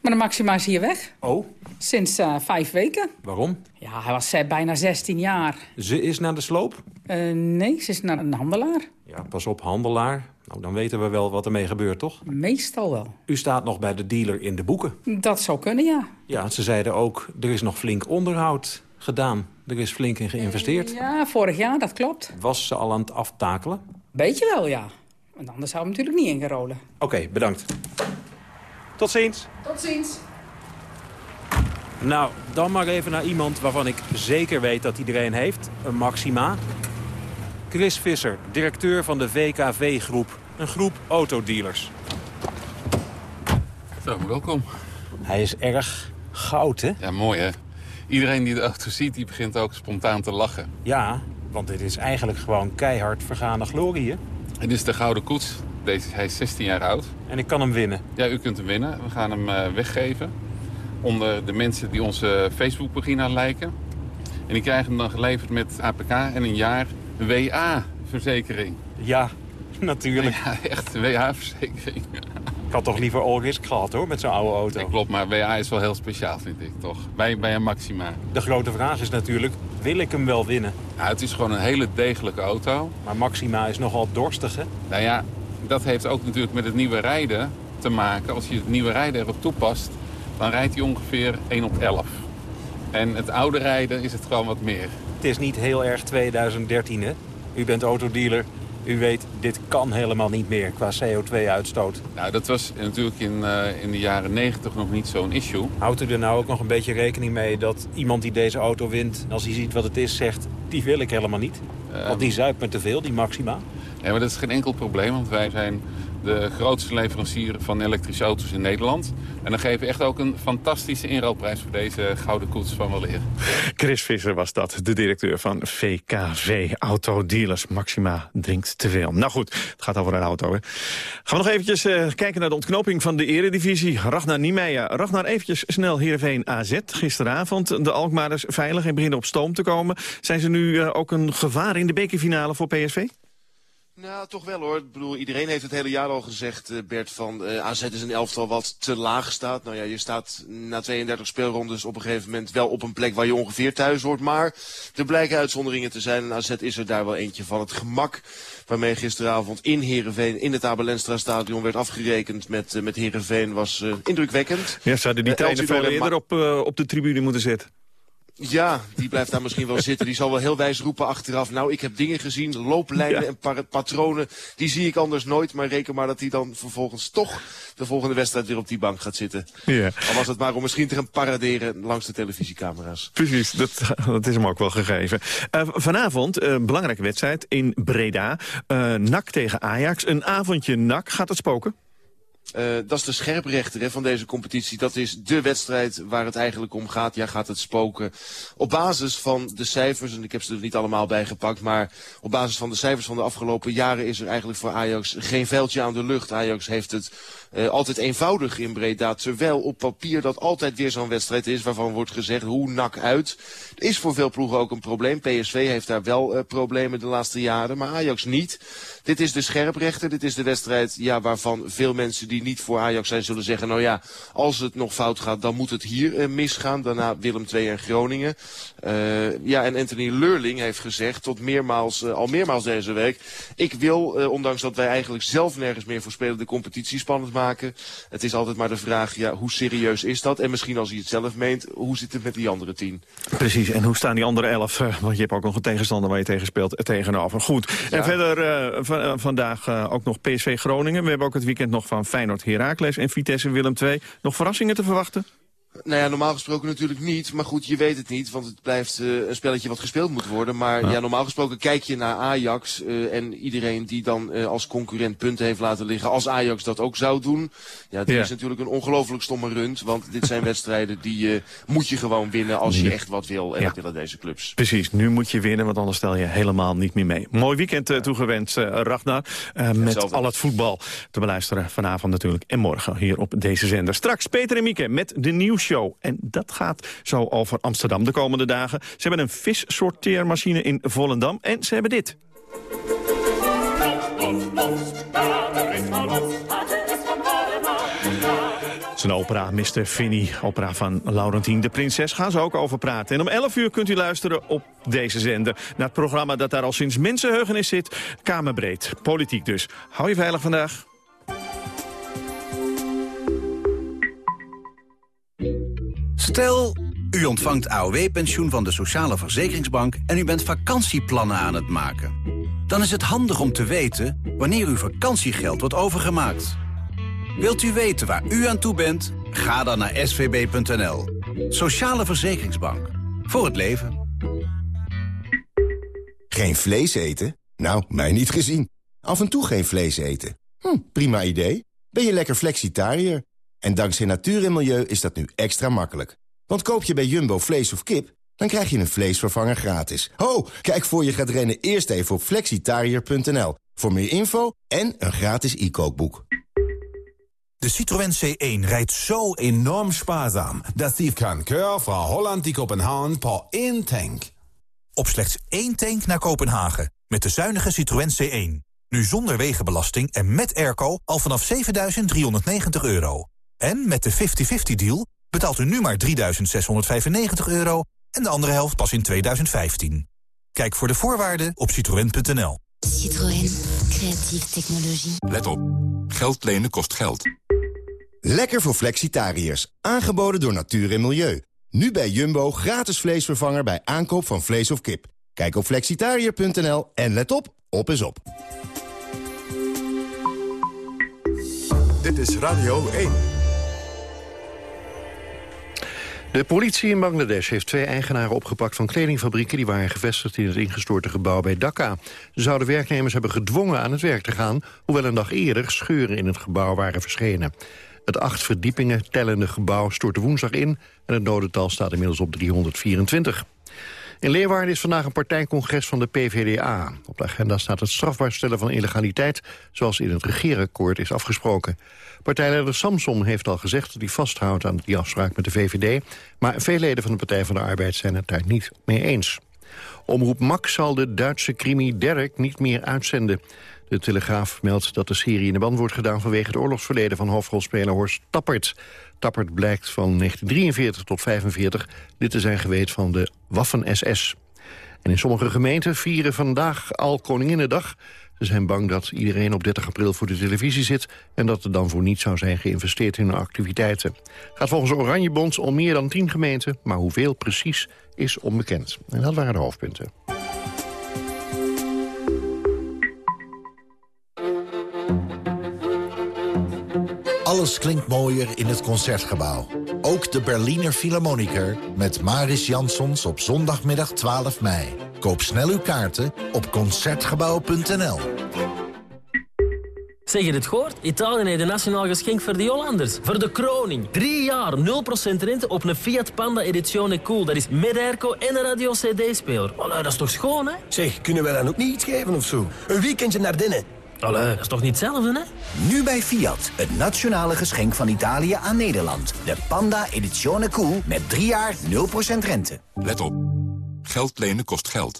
maar de Maxima is hier weg. Oh? Sinds uh, vijf weken. Waarom? Ja, hij was uh, bijna 16 jaar. Ze is naar de sloop? Uh, nee, ze is naar een handelaar. Ja, pas op, handelaar. Nou, dan weten we wel wat ermee gebeurt, toch? Meestal wel. U staat nog bij de dealer in de boeken. Dat zou kunnen, ja. Ja, ze zeiden ook, er is nog flink onderhoud gedaan. Er is flink in geïnvesteerd. ja, vorig jaar, dat klopt. Was ze al aan het aftakelen? Beetje wel, ja. Want anders zou hem natuurlijk niet ingerolen. Oké, okay, bedankt. Tot ziens. Tot ziens. Nou, dan maar even naar iemand waarvan ik zeker weet dat iedereen heeft. Een Maxima. Chris Visser, directeur van de VKV-groep. Een groep autodealers. Zo, welkom. Hij is erg goud, hè? Ja, mooi, hè? Iedereen die de auto ziet, die begint ook spontaan te lachen. Ja, want dit is eigenlijk gewoon keihard vergane glorie, hè? Dit is de Gouden Koets. Deze, hij is 16 jaar oud. En ik kan hem winnen? Ja, u kunt hem winnen. We gaan hem uh, weggeven onder de mensen die onze Facebookpagina lijken. En die krijgen hem dan geleverd met APK en een jaar WA-verzekering. Ja, <laughs> natuurlijk. Ja, echt WA-verzekering. <laughs> Ik had toch liever all risk gehad hoor, met zo'n oude auto. Ja, klopt, maar WA is wel heel speciaal vind ik toch. Bij, bij een Maxima. De grote vraag is natuurlijk, wil ik hem wel winnen? Het is gewoon een hele degelijke auto. Maar Maxima is nogal dorstig hè? Nou ja, dat heeft ook natuurlijk met het nieuwe rijden te maken. Als je het nieuwe rijden erop toepast, dan rijdt hij ongeveer 1 op 11. En het oude rijden is het gewoon wat meer. Het is niet heel erg 2013 hè? U bent autodealer. U weet, dit kan helemaal niet meer qua CO2-uitstoot. Nou, dat was natuurlijk in, uh, in de jaren 90 nog niet zo'n issue. Houdt u er nou ook nog een beetje rekening mee dat iemand die deze auto wint... als hij ziet wat het is, zegt, die wil ik helemaal niet? Uh, Want die zuipt me te veel, die Maxima. Ja, maar dat is geen enkel probleem, want wij zijn de grootste leverancier van elektrische auto's in Nederland. En dan geven we echt ook een fantastische inruilprijs voor deze gouden koets van Waleer. Chris Visser was dat, de directeur van VKV Autodealers. Maxima drinkt te veel. Nou goed, het gaat over een auto. Hè. Gaan we nog eventjes uh, kijken naar de ontknoping van de eredivisie. Ragnar Niemeyer. Ragnar, eventjes snel Heerenveen AZ. Gisteravond de Alkmaarders veilig en beginnen op stoom te komen. Zijn ze nu uh, ook een gevaar in de bekerfinale voor PSV? Nou, toch wel hoor. Ik bedoel, iedereen heeft het hele jaar al gezegd, uh, Bert, van uh, AZ is een elftal wat te laag staat. Nou ja, je staat na 32 speelrondes op een gegeven moment wel op een plek waar je ongeveer thuis hoort. Maar er blijken uitzonderingen te zijn en AZ is er daar wel eentje van. Het gemak waarmee gisteravond in Heerenveen, in het Abelenstra stadion werd afgerekend met, uh, met Heerenveen was indrukwekkend. Ja, zouden die trainer veel eerder op, op de tribune moeten zitten? Ja, die blijft daar misschien wel zitten. Die zal wel heel wijs roepen achteraf. Nou, ik heb dingen gezien, looplijnen ja. en patronen. Die zie ik anders nooit. Maar reken maar dat hij dan vervolgens toch de volgende wedstrijd weer op die bank gaat zitten. Ja. Al was het maar om misschien te gaan paraderen langs de televisiecamera's. Precies, dat, <laughs> dat is hem ook wel gegeven. Uh, vanavond, een uh, belangrijke wedstrijd in Breda. Uh, NAC tegen Ajax. Een avondje NAC. Gaat het spoken? Uh, dat is de scherprechter hè, van deze competitie. Dat is de wedstrijd waar het eigenlijk om gaat. Ja, gaat het spoken. Op basis van de cijfers, en ik heb ze er niet allemaal bij gepakt... maar op basis van de cijfers van de afgelopen jaren... is er eigenlijk voor Ajax geen veldje aan de lucht. Ajax heeft het uh, altijd eenvoudig in Breda. Terwijl op papier dat altijd weer zo'n wedstrijd is... waarvan wordt gezegd hoe nak uit. Is voor veel ploegen ook een probleem. PSV heeft daar wel uh, problemen de laatste jaren, maar Ajax niet. Dit is de scherprechter. Dit is de wedstrijd ja, waarvan veel mensen die niet voor Ajax zijn zullen zeggen... nou ja, als het nog fout gaat, dan moet het hier uh, misgaan. Daarna Willem II en Groningen. Ja, en Anthony Leurling heeft gezegd, tot meermaals, al meermaals deze week... ik wil, ondanks dat wij eigenlijk zelf nergens meer voor spelen... de competitie spannend maken. Het is altijd maar de vraag, ja, hoe serieus is dat? En misschien als hij het zelf meent, hoe zit het met die andere tien? Precies, en hoe staan die andere elf? Want je hebt ook nog een tegenstander waar je tegen speelt tegenover. Goed, ja. en verder van, vandaag ook nog PSV Groningen. We hebben ook het weekend nog van Feyenoord Heracles en Vitesse Willem II. Nog verrassingen te verwachten? Nou ja, normaal gesproken natuurlijk niet. Maar goed, je weet het niet. Want het blijft uh, een spelletje wat gespeeld moet worden. Maar ja, ja normaal gesproken kijk je naar Ajax. Uh, en iedereen die dan uh, als concurrent punten heeft laten liggen. Als Ajax dat ook zou doen. Ja, ja. is natuurlijk een ongelooflijk stomme rund. Want dit zijn <laughs> wedstrijden die moet je gewoon winnen als je echt wat wil. En ja. dat willen deze clubs. Precies, nu moet je winnen. Want anders stel je helemaal niet meer mee. Mooi weekend toegewenst, Ragnar. met al het voetbal te beluisteren vanavond natuurlijk. En morgen hier op deze zender. Straks Peter en Mieke met de nieuws En dat gaat zo over Amsterdam de komende dagen. Ze hebben een vissorteermachine in Volendam en ze hebben dit. Zijn opera Mr. Finny, opera van Laurentien de Prinses, gaan ze ook over praten. En om 11 uur kunt u luisteren op deze zender naar het programma dat daar al sinds mensenheugenis zit, Kamerbreed. Politiek dus. Hou je veilig vandaag. Stel, u ontvangt AOW-pensioen van de Sociale Verzekeringsbank... en u bent vakantieplannen aan het maken. Dan is het handig om te weten wanneer uw vakantiegeld wordt overgemaakt. Wilt u weten waar u aan toe bent? Ga dan naar svb.nl. Sociale Verzekeringsbank. Voor het leven. Geen vlees eten? Nou, mij niet gezien. Af en toe geen vlees eten. Hm, prima idee. Ben je lekker flexitariër? En dankzij natuur en milieu is dat nu extra makkelijk. Want koop je bij Jumbo vlees of kip, dan krijg je een vleesvervanger gratis. Ho, kijk voor je gaat rennen eerst even op flexitariër.nl. Voor meer info en een gratis e-kookboek. De Citroën C1 rijdt zo enorm spaarzaam... dat die kan keur van Holland die Kopenhagen per één tank. Op slechts één tank naar Kopenhagen. Met de zuinige Citroën C1. Nu zonder wegenbelasting en met airco al vanaf 7.390 euro. En met de 50-50-deal betaalt u nu maar 3.695 euro... en de andere helft pas in 2015. Kijk voor de voorwaarden op citroën.nl. Citroën. Creatieve technologie. Let op. Geld lenen kost geld. Lekker voor flexitariërs. Aangeboden door Natuur en Milieu. Nu bij Jumbo gratis vleesvervanger bij aankoop van vlees of kip. Kijk op flexitariër.nl en let op, op is op. Dit is Radio 1. De politie in Bangladesh heeft twee eigenaren opgepakt van kledingfabrieken... die waren gevestigd in het ingestorte gebouw bij Dhaka. Ze zouden werknemers hebben gedwongen aan het werk te gaan... hoewel een dag eerder scheuren in het gebouw waren verschenen. Het acht verdiepingen tellende gebouw stortte woensdag in... en het dodental staat inmiddels op 324. In Leeuwarden is vandaag een partijcongres van de PVDA. Op de agenda staat het strafbaar stellen van illegaliteit... zoals in het regeerakkoord is afgesproken. Partijleider Samson heeft al gezegd dat hij vasthoudt aan die afspraak met de VVD... maar veel leden van de Partij van de Arbeid zijn het daar niet mee eens. Omroep Max zal de Duitse crimi Derek niet meer uitzenden. De Telegraaf meldt dat de serie in de band wordt gedaan... vanwege het oorlogsverleden van hoofdrolspeler Horst Tappert. Tappert blijkt van 1943 tot 1945 lid te zijn geweest van de Waffen-SS. En in sommige gemeenten vieren vandaag al Koninginnedag. Ze zijn bang dat iedereen op 30 april voor de televisie zit... en dat er dan voor niets zou zijn geïnvesteerd in hun activiteiten. Gaat volgens Oranjebond om meer dan 10 gemeenten... maar hoeveel precies is onbekend. En dat waren de hoofdpunten. Alles klinkt mooier in het Concertgebouw. Ook de Berliner Philharmoniker met Maris Jansons op zondagmiddag 12 mei. Koop snel uw kaarten op Concertgebouw.nl. Zeg je het gehoord? Italië heeft een nationaal geschenk voor de Hollanders. Voor de kroning. Drie jaar 0% rente op een Fiat Panda Edizione Cool. Dat is met airco en een radio-cd-speler. dat is toch schoon, hè? Zeg, kunnen we dan ook niet iets geven of zo? Een weekendje naar binnen. Allee, dat is toch niet hetzelfde, hè? Nu bij Fiat, het nationale geschenk van Italië aan Nederland. De Panda Edizione Cool met 3 jaar 0% rente. Let op. Geld lenen kost geld.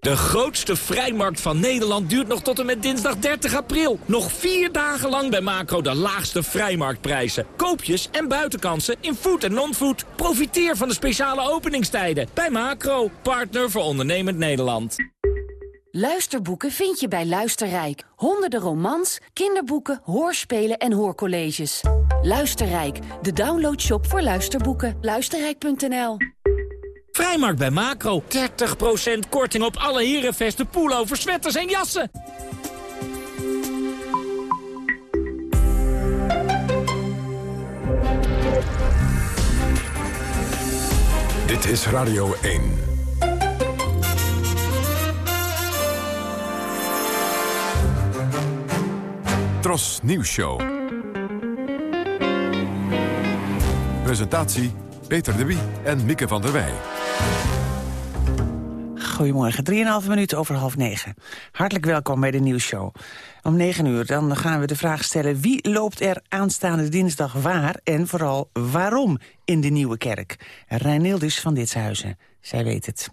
De grootste vrijmarkt van Nederland duurt nog tot en met dinsdag 30 april. Nog vier dagen lang bij Macro de laagste vrijmarktprijzen. Koopjes en buitenkansen in food en non-food. Profiteer van de speciale openingstijden bij Macro, partner voor ondernemend Nederland. Luisterboeken vind je bij Luisterrijk. Honderden romans, kinderboeken, hoorspelen en hoorcolleges. Luisterrijk, de downloadshop voor luisterboeken. Luisterrijk.nl Vrijmarkt bij Macro. 30% korting op alle herenvesten, pullovers, sweaters en jassen. Dit is Radio 1. Tros Nieuws Show. Presentatie Peter de Wie en Mieke van der Wij. Goedemorgen, 3,5 minuten over half negen. Hartelijk welkom bij de nieuwsshow. Om 9 uur dan gaan we de vraag stellen... wie loopt er aanstaande dinsdag waar en vooral waarom in de Nieuwe Kerk? Reinildus van Ditshuizen, zij weet het.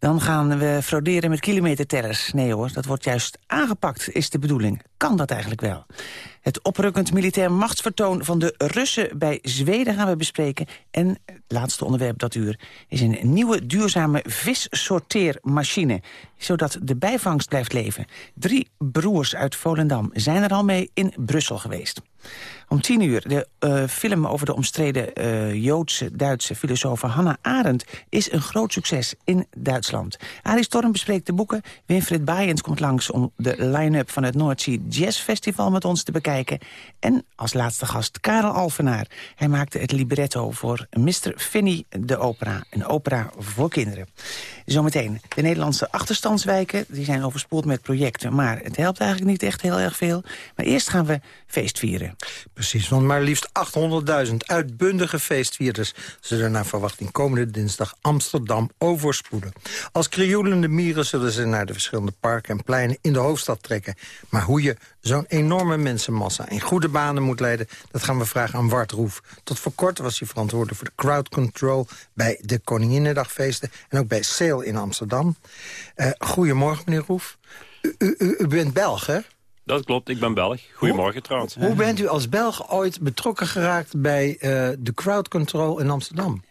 Dan gaan we frauderen met kilometertellers. Nee hoor, dat wordt juist aangepakt, is de bedoeling. Kan dat eigenlijk wel? Het oprukkend militair machtsvertoon van de Russen bij Zweden gaan we bespreken. En het laatste onderwerp dat uur is een nieuwe duurzame vissorteermachine. Zodat de bijvangst blijft leven. Drie broers uit Volendam zijn er al mee in Brussel geweest. Om tien uur de uh, film over de omstreden uh, Joodse Duitse filosoof Hannah Arendt... is een groot succes in Duitsland. Arie Storm bespreekt de boeken. Winfried Baaiens komt langs om de line-up van het Noordzee Jazz Festival met ons te bekijken. En als laatste gast Karel Alvenaar. Hij maakte het libretto voor Mr. Finney de opera. Een opera voor kinderen. Zometeen, de Nederlandse achterstandswijken die zijn overspoeld met projecten. Maar het helpt eigenlijk niet echt heel erg veel. Maar eerst gaan we feest vieren. Precies, want maar liefst 800.000 uitbundige feestvierders... zullen naar verwachting komende dinsdag Amsterdam overspoelen. Als krioelende mieren zullen ze naar de verschillende parken en pleinen in de hoofdstad trekken. Maar hoe je zo'n enorme mensenmassa in goede banen moet leiden... dat gaan we vragen aan Wart Roef. Tot voor kort was hij verantwoordelijk voor de crowd control... bij de Koninginnedagfeesten en ook bij Sale in Amsterdam. Uh, goedemorgen, meneer Roef. U, u bent Belg, hè? Dat klopt, ik ben Belg. Goedemorgen hoe, trouwens. Hoe bent u als Belg ooit betrokken geraakt bij uh, de crowd control in Amsterdam?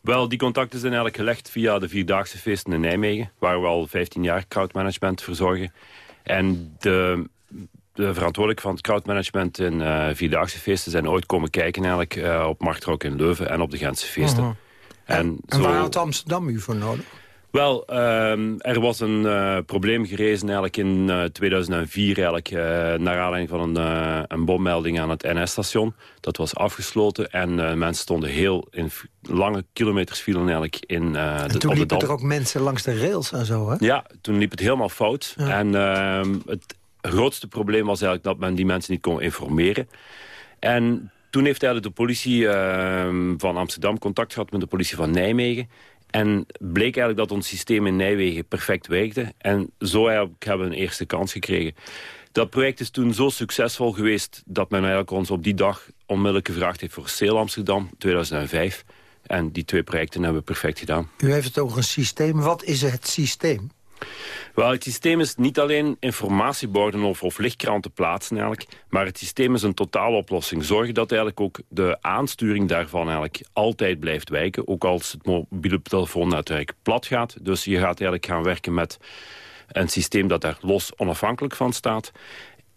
Wel, die contacten zijn eigenlijk gelegd via de Vierdaagse Feesten in Nijmegen... waar we al 15 jaar crowdmanagement verzorgen. En de, de verantwoordelijke van het crowdmanagement in uh, Vierdaagse Feesten... zijn ooit komen kijken eigenlijk uh, op Marktrok in Leuven en op de Gentse Feesten. -huh. En, en, en waar had Amsterdam u voor nodig? Wel, uh, er was een uh, probleem gerezen eigenlijk in uh, 2004... Eigenlijk, uh, naar aanleiding van een, een bommelding aan het NS-station. Dat was afgesloten en mensen stonden heel in lange kilometers vielen eigenlijk in de En toen liepen er ook mensen langs de rails en zo, hè? Ja, toen liep het helemaal fout. Ja. En ehm, het grootste probleem was eigenlijk dat men die mensen niet kon informeren. En toen heeft eigenlijk de politie ehm, van Amsterdam contact gehad met de politie van Nijmegen... En bleek eigenlijk dat ons systeem in Nijmegen perfect werkte. En zo hebben we een eerste kans gekregen. Dat project is toen zo succesvol geweest... dat men eigenlijk ons op die dag onmiddellijk gevraagd heeft voor Seel Amsterdam 2005. En die twee projecten hebben we perfect gedaan. U heeft het over een systeem. Wat is het systeem? Wel, het systeem is niet alleen informatieborden of, of lichtkranten plaatsen eigenlijk, maar het systeem is een totaaloplossing. Zorgen dat eigenlijk ook de aansturing daarvan eigenlijk altijd blijft wijken, ook als het mobiele telefoonnetwerk plat gaat. Dus je gaat eigenlijk gaan werken met een systeem dat daar los onafhankelijk van staat.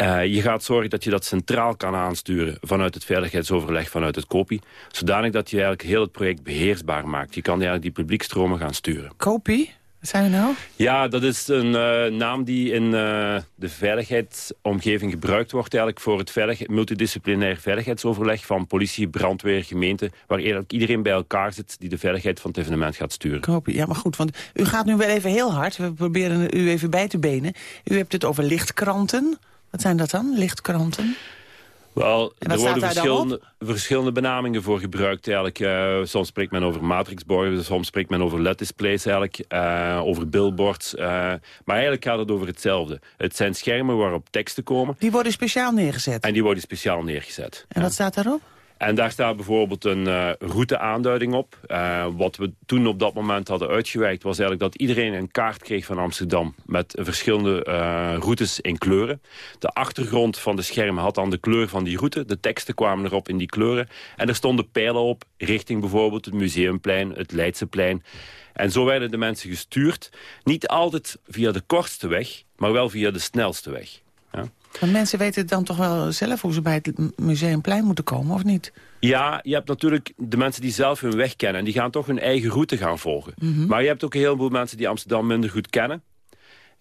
Uh, je gaat zorgen dat je dat centraal kan aansturen vanuit het veiligheidsoverleg, vanuit het COPI. Zodanig dat je eigenlijk heel het project beheersbaar maakt. Je kan eigenlijk die publiekstromen gaan sturen. COPI? Wat zijn we nou? Ja, dat is een uh, naam die in uh, de veiligheidsomgeving gebruikt wordt... eigenlijk voor het veilig multidisciplinair veiligheidsoverleg van politie, brandweer, gemeente... waar eigenlijk iedereen bij elkaar zit die de veiligheid van het evenement gaat sturen. Kopie. Ja, maar goed, want u gaat nu wel even heel hard. We proberen u even bij te benen. U hebt het over lichtkranten. Wat zijn dat dan, lichtkranten? Wel, er worden verschillende, verschillende benamingen voor gebruikt. Eigenlijk. Uh, soms spreekt men over matrixborden, soms spreekt men over LED-displays, eigenlijk, uh, over billboards. Uh, maar eigenlijk gaat het over hetzelfde. Het zijn schermen waarop teksten komen. Die worden speciaal neergezet? En die worden speciaal neergezet. En ja. wat staat daarop? En daar staat bijvoorbeeld een uh, routeaanduiding op. Uh, wat we toen op dat moment hadden uitgewerkt... was eigenlijk dat iedereen een kaart kreeg van Amsterdam... met verschillende uh, routes in kleuren. De achtergrond van de schermen had dan de kleur van die route. De teksten kwamen erop in die kleuren. En er stonden pijlen op richting bijvoorbeeld het Museumplein, het Leidseplein. En zo werden de mensen gestuurd. Niet altijd via de kortste weg, maar wel via de snelste weg. Ja. Maar mensen weten dan toch wel zelf hoe ze bij het Museumplein moeten komen, of niet? Ja, je hebt natuurlijk de mensen die zelf hun weg kennen. En die gaan toch hun eigen route gaan volgen. Mhm. Mm -hmm. Maar je hebt ook een heleboel mensen die Amsterdam minder goed kennen.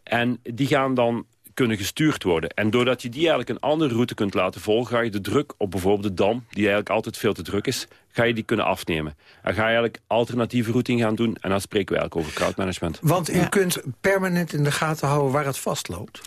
En die gaan dan kunnen gestuurd worden. En doordat je die eigenlijk een andere route kunt laten volgen... ga je de druk op bijvoorbeeld de Dam, die eigenlijk altijd veel te druk is... ga je die kunnen afnemen. En ga je eigenlijk alternatieve routing gaan doen. En dan spreken we eigenlijk over crowdmanagement. Want u ja. kunt permanent in de gaten houden waar het vastloopt?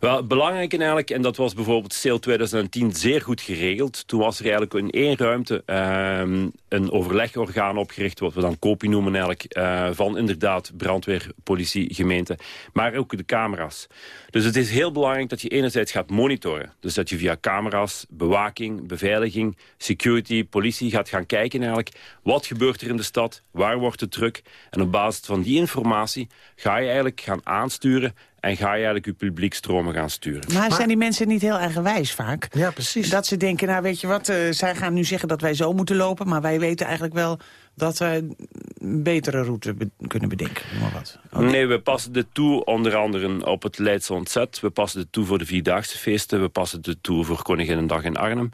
Wel, belangrijk in eigenlijk, en dat was bijvoorbeeld sale 2010 zeer goed geregeld. Toen was er eigenlijk in één ruimte um, een overlegorgaan opgericht... wat we dan kopie noemen eigenlijk, uh, van inderdaad brandweer, politie, gemeente. Maar ook de camera's. Dus het is heel belangrijk dat je enerzijds gaat monitoren. Dus dat je via camera's, bewaking, beveiliging, security, politie gaat gaan kijken eigenlijk... wat gebeurt er in de stad, waar wordt het druk... en op basis van die informatie ga je eigenlijk gaan aansturen en ga je eigenlijk je publiekstromen gaan sturen. Maar, zijn die mensen niet heel eigenwijs vaak? Ja, precies. Dat ze denken, nou weet je wat, eh, zij gaan nu zeggen dat wij zo moeten lopen... maar wij weten eigenlijk wel dat wij een betere route kunnen bedenken. Maar wat. Nee, we passen dit toe onder andere op het Leidse Ontzet. We passen dit toe voor de Vierdaagse feesten. We passen dit toe voor Koninginnedag in Arnhem.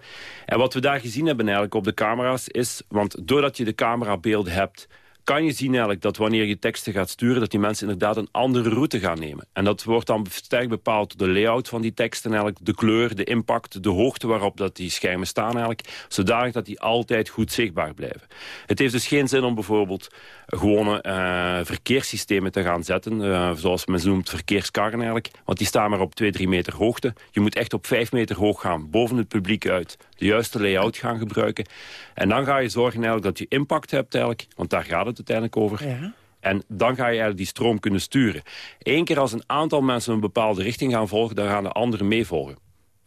En wat we daar gezien hebben eigenlijk op de camera's is... want doordat je de camerabeelden hebt kan je zien eigenlijk dat wanneer je teksten gaat sturen... dat die mensen inderdaad een andere route gaan nemen. En dat wordt dan sterk bepaald door de layout van die teksten... eigenlijk de kleur, de impact, de hoogte waarop dat die schermen staan eigenlijk... zodanig dat die altijd goed zichtbaar blijven. Het heeft dus geen zin om bijvoorbeeld gewone uh, verkeerssystemen te gaan zetten... Uh, zoals men noemt verkeerskarren eigenlijk. Want die staan maar op 2, 3 meter hoogte. Je moet echt op 5 meter hoog gaan, boven het publiek uit. De juiste layout gaan gebruiken. En dan ga je zorgen eigenlijk dat je impact hebt eigenlijk. Want daar gaat het uiteindelijk over. Ja. En dan ga je eigenlijk die stroom kunnen sturen. Eén keer als een aantal mensen een bepaalde richting gaan volgen... dan gaan de anderen meevolgen.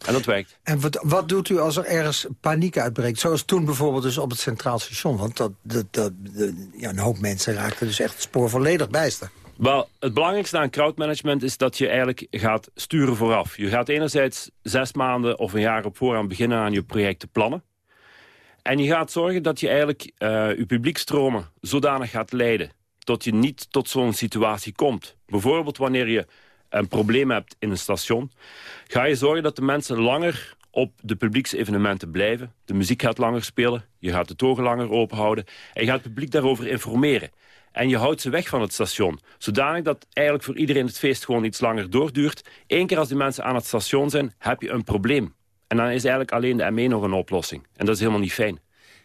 En dat werkt. En wat, wat doet u als er ergens paniek uitbreekt? Zoals toen bijvoorbeeld dus op het Centraal Station. Want dat, dat, dat, de, ja, een hoop mensen raakten dus echt het spoor volledig bijster. Wel, het belangrijkste aan crowdmanagement is dat je eigenlijk gaat sturen vooraf. Je gaat enerzijds zes maanden of een jaar op voorhand beginnen aan je project te plannen. En je gaat zorgen dat je eigenlijk uh, je publiekstromen zodanig gaat leiden... dat je niet tot zo'n situatie komt. Bijvoorbeeld wanneer je een probleem hebt in een station... ga je zorgen dat de mensen langer op de publieksevenementen blijven. De muziek gaat langer spelen, je gaat de togen langer openhouden... en je gaat het publiek daarover informeren. En je houdt ze weg van het station. Zodanig dat eigenlijk voor iedereen het feest gewoon iets langer doorduurt. Eén keer als die mensen aan het station zijn, heb je een probleem. En dan is eigenlijk alleen de ME nog een oplossing. En dat is helemaal niet fijn.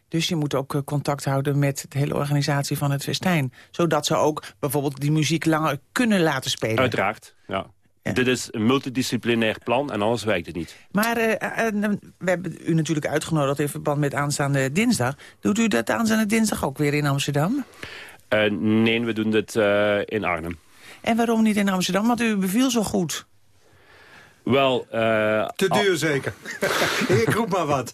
Dus je moet ook uh, contact houden met de hele organisatie van het festijn. Zodat ze ook bijvoorbeeld die muziek langer kunnen laten spelen. Uiteraard, ja. ja. Dit is een multidisciplinair plan en anders werkt het niet. Maar uh, uh, we hebben u natuurlijk uitgenodigd in verband met aanstaande dinsdag. Doet u dat aanstaande dinsdag ook weer in Amsterdam? Uh, nee, we doen dit uh, in Arnhem. En waarom niet in Amsterdam? Want u beviel zo goed. Wel... Uh, Te duur zeker. <laughs> Ik roep maar wat.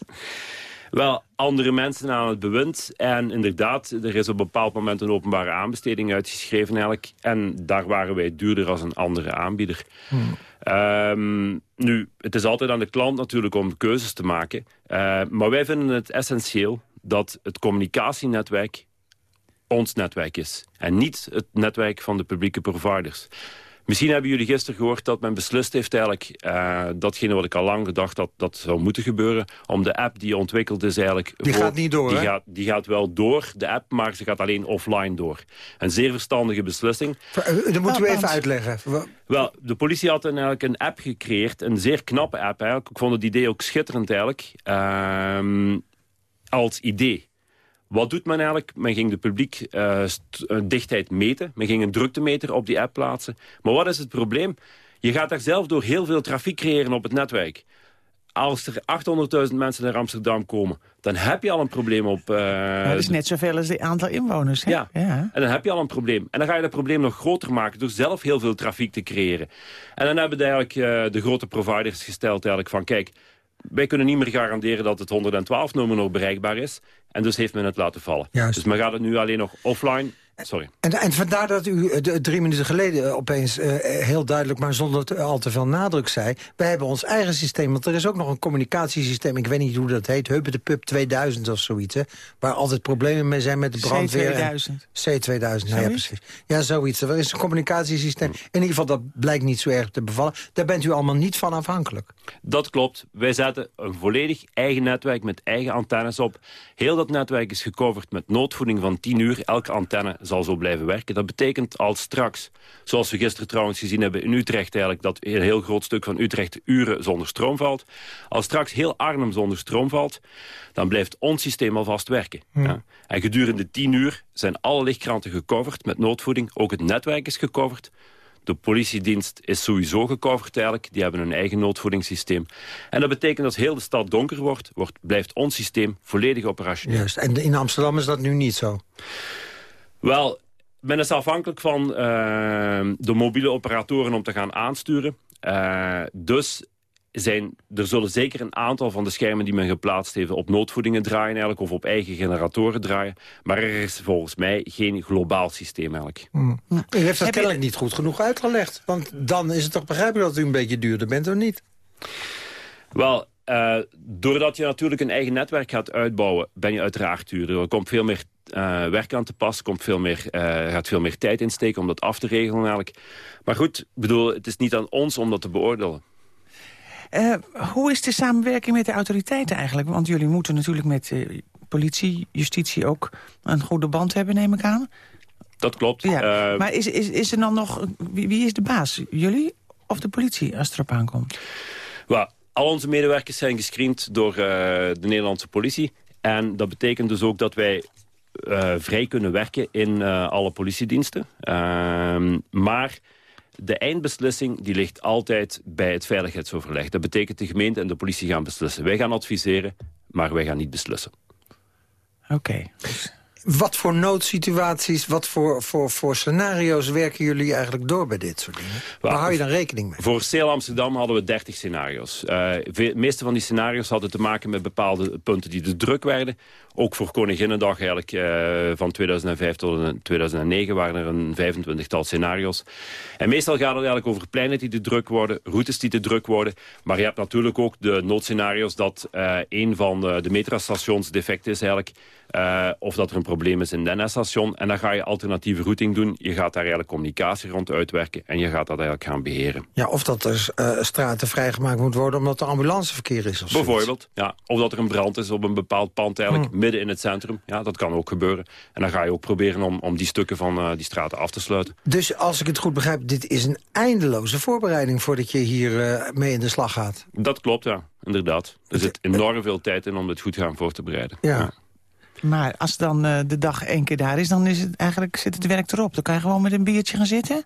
Wel, andere mensen aan het bewind. En inderdaad, er is op een bepaald moment een openbare aanbesteding uitgeschreven eigenlijk. En daar waren wij duurder als een andere aanbieder. Hmm. Um, nu, het is altijd aan de klant natuurlijk om keuzes te maken. Uh, maar wij vinden het essentieel dat het communicatienetwerk ons netwerk is. En niet het netwerk van de publieke providers. Misschien hebben jullie gisteren gehoord dat men beslist heeft eigenlijk... Uh, datgene wat ik al lang gedacht dat dat zou moeten gebeuren... om de app die ontwikkeld is eigenlijk... Die voor, gaat niet door, die hè? gaat, die gaat wel door, de app, maar ze gaat alleen offline door. Een zeer verstandige beslissing. Dat moeten we even uitleggen. Wel, de politie had eigenlijk een app gecreëerd. Een zeer knappe app eigenlijk. Ik vond het idee ook schitterend eigenlijk. Uh, als idee. Wat doet men eigenlijk? Men ging de publiek uh, dichtheid meten. Men ging een druktemeter op die app plaatsen. Maar wat is het probleem? Je gaat daar zelf door heel veel trafiek creëren op het netwerk. Als er 800.000 mensen naar Amsterdam komen, dan heb je al een probleem op... Uh, nou, dat is net zoveel als het aantal inwoners. Hè? Ja. ja, en dan heb je al een probleem. En dan ga je dat probleem nog groter maken door zelf heel veel trafiek te creëren. En dan hebben eigenlijk, uh, de grote providers gesteld eigenlijk van... kijk, wij kunnen niet meer garanderen dat het 112-nummer nog bereikbaar is. En dus heeft men het laten vallen. Juist. Dus men gaat het nu alleen nog offline... Sorry. En, en vandaar dat u de, drie minuten geleden opeens uh, heel duidelijk... maar zonder te, al te veel nadruk zei... wij hebben ons eigen systeem, want er is ook nog een communicatiesysteem... ik weet niet hoe dat heet, Huppe de Pub 2000 of zoiets... Hè, waar altijd problemen mee zijn met de brandweer. C2000. C2000, nou ja, precies. Ja, zoiets. Er is een communicatiesysteem. In ieder geval, dat blijkt niet zo erg te bevallen. Daar bent u allemaal niet van afhankelijk. Dat klopt. Wij zetten een volledig eigen netwerk met eigen antennes op. Heel dat netwerk is gecoverd met noodvoeding van 10 uur. Elke antenne zal zo blijven werken. Dat betekent als straks, zoals we gisteren trouwens gezien hebben in Utrecht eigenlijk, dat een heel groot stuk van Utrecht uren zonder stroom valt. Als straks heel Arnhem zonder stroom valt, dan blijft ons systeem alvast werken. Ja. En gedurende 10 uur zijn alle lichtkranten gecoverd met noodvoeding. Ook het netwerk is gecoverd. De politiedienst is sowieso gecoverd eigenlijk. Die hebben een eigen noodvoedingssysteem. En dat betekent dat heel de stad donker wordt, wordt blijft ons systeem volledig operationeel. Juist. En in Amsterdam is dat nu niet zo? Wel, men is afhankelijk van uh, de mobiele operatoren om te gaan aansturen. Uh, dus zijn, er zullen zeker een aantal van de schermen die men geplaatst heeft... op noodvoedingen draaien eigenlijk, of op eigen generatoren draaien. Maar er is volgens mij geen globaal systeem eigenlijk. Hmm. U heeft dat kennelijk niet goed genoeg uitgelegd. Want dan is het toch begrijpelijk dat u een beetje duurder bent, of niet? Wel, uh, doordat je natuurlijk een eigen netwerk gaat uitbouwen... ben je uiteraard duurder. Er komt veel meer uh, werk aan te pas, komt veel meer, uh, gaat veel meer tijd insteken om dat af te regelen eigenlijk. Maar goed, bedoel, het is niet aan ons om dat te beoordelen. Hoe is de samenwerking met de autoriteiten eigenlijk? Want jullie moeten natuurlijk met politie, justitie ook een goede band hebben, neem ik aan. Dat klopt. Ja. maar is, is, is er dan nog... Wie, wie, is de baas? Jullie of de politie als het erop aankomt? Well, al onze medewerkers zijn gescreend door de Nederlandse politie. En dat betekent dus ook dat wij uh, vrij kunnen werken in uh, alle politiediensten. Uh, maar de eindbeslissing die ligt altijd bij het veiligheidsoverleg. Dat betekent de gemeente en de politie gaan beslissen. Wij gaan adviseren, maar wij gaan niet beslissen. Oké. Okay. Wat voor noodsituaties, wat voor, voor, voor scenario's werken jullie eigenlijk door bij dit soort dingen? Waar hou je dan rekening mee? Voor Steel Amsterdam hadden we 30 scenario's. Uh, de meeste van die scenario's hadden te maken met bepaalde punten die te druk werden. Ook voor Koninginnedag eigenlijk uh, van 2005 tot 2009 waren er een 25-tal scenario's. En meestal gaat het eigenlijk over pleinen die te druk worden, routes die te druk worden. Maar je hebt natuurlijk ook de noodscenario's dat uh, een van de, de metrostations defect is eigenlijk. Uh, of dat er een probleem is in het NS-station. En dan ga je alternatieve routing doen. Je gaat daar eigenlijk communicatie rond uitwerken. En je gaat dat eigenlijk gaan beheren. Ja, of dat er uh, straten vrijgemaakt moet worden omdat er ambulanceverkeer is. Of Bijvoorbeeld, ja. Of dat er een brand is op een bepaald pand eigenlijk hmm. Midden in het centrum. Ja, dat kan ook gebeuren. En dan ga je ook proberen om, om die stukken van uh, die straten af te sluiten. Dus als ik het goed begrijp, dit is een eindeloze voorbereiding voordat je hier mee in de slag gaat. Dat klopt, ja. Inderdaad. Er zit enorm veel tijd in om dit goed gaan voor te bereiden. ja. ja. Maar als dan uh, de dag één keer daar is, dan is het eigenlijk, zit het werk erop. Dan kan je gewoon met een biertje gaan zitten?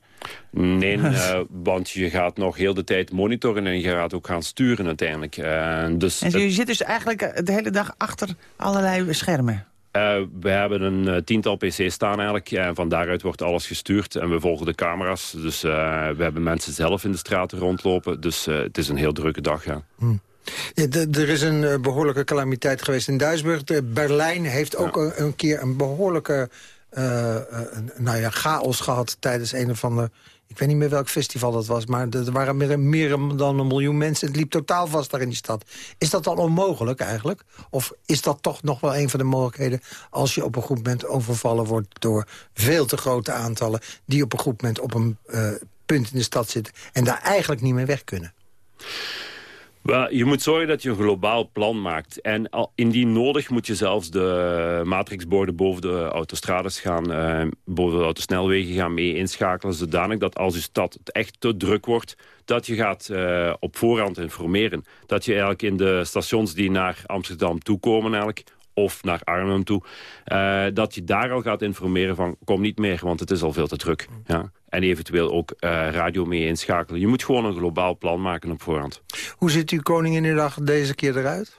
Nee, uh, <laughs> want je gaat nog heel de tijd monitoren en je gaat ook gaan sturen uiteindelijk. Uh, dus en je zit dus eigenlijk de hele dag achter allerlei schermen? we hebben een tiental pc's staan eigenlijk. En van daaruit wordt alles gestuurd. En we volgen de camera's. Dus we hebben mensen zelf in de straten rondlopen. Dus het is een heel drukke dag, ja. Hm. Er is een uh, behoorlijke calamiteit geweest in Duisburg. De Berlijn heeft ook een, een, keer een behoorlijke uh, nou ja, chaos gehad... tijdens een of andere... Ik weet niet meer welk festival dat was, maar er waren meer, meer, dan een miljoen mensen. Het liep totaal vast daar in die stad. Is dat dan onmogelijk eigenlijk? Of is dat toch nog wel een van de mogelijkheden... als je op een goed moment overvallen wordt door veel te grote aantallen... die op een goed moment op een uh, punt in de stad zitten... en daar eigenlijk niet meer weg kunnen? Je moet zorgen dat je een globaal plan maakt. En indien nodig moet je zelfs de matrixborden boven de autostrades gaan... Uh, boven de autosnelwegen gaan mee inschakelen... zodanig dat als je stad echt te druk wordt... dat je gaat uh, op voorhand informeren. Dat je eigenlijk in de stations die naar Amsterdam toekomen... eigenlijk of naar Arnhem toe, uh, dat je daar al gaat informeren van kom niet meer, want het is al veel te druk. Ja. En eventueel ook uh, radio mee inschakelen. Je moet gewoon een globaal plan maken op voorhand. Hoe ziet uw Koninginnedag deze keer eruit?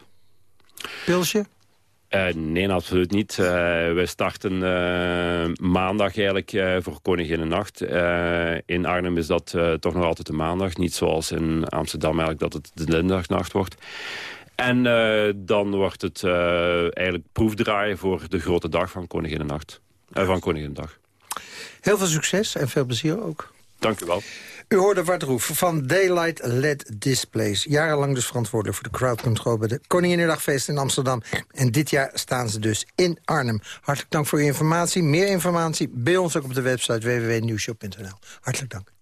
Pilsje? Uh, nee, absoluut niet. Uh, wij starten uh, maandag eigenlijk voor Koninginnennacht. in Arnhem is dat toch nog altijd de maandag. Niet zoals in Amsterdam eigenlijk dat het de Lindagnacht wordt. En dan wordt het eigenlijk proefdraaien voor de grote dag van Koninginnennacht. van Koninginnedag. Heel veel succes en veel plezier ook. Dank u wel. U hoorde Bart Roef van Daylight LED Displays. Jarenlang dus verantwoordelijk voor de crowd control... bij de Koninginnedagfeest in Amsterdam. En dit jaar staan ze dus in Arnhem. Hartelijk dank voor uw informatie. Meer informatie bij ons ook op de website www.nieuwshop.nl. Hartelijk dank.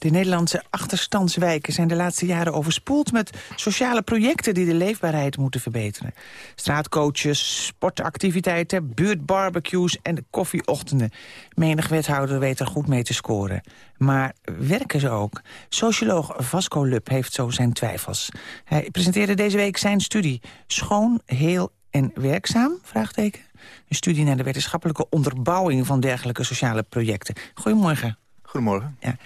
De Nederlandse achterstandswijken zijn de laatste jaren overspoeld... met sociale projecten die de leefbaarheid moeten verbeteren. Straatcoaches, sportactiviteiten, buurtbarbecues en de koffieochtenden. Menig wethouder weet er goed mee te scoren. Maar werken ze ook? Socioloog Vasco Lup heeft zo zijn twijfels. Hij presenteerde deze week zijn studie Schoon, Heel en Werkzaam? Vraagteken. Een studie naar de wetenschappelijke onderbouwing van dergelijke sociale projecten. Goedemorgen. Goedemorgen. Ja,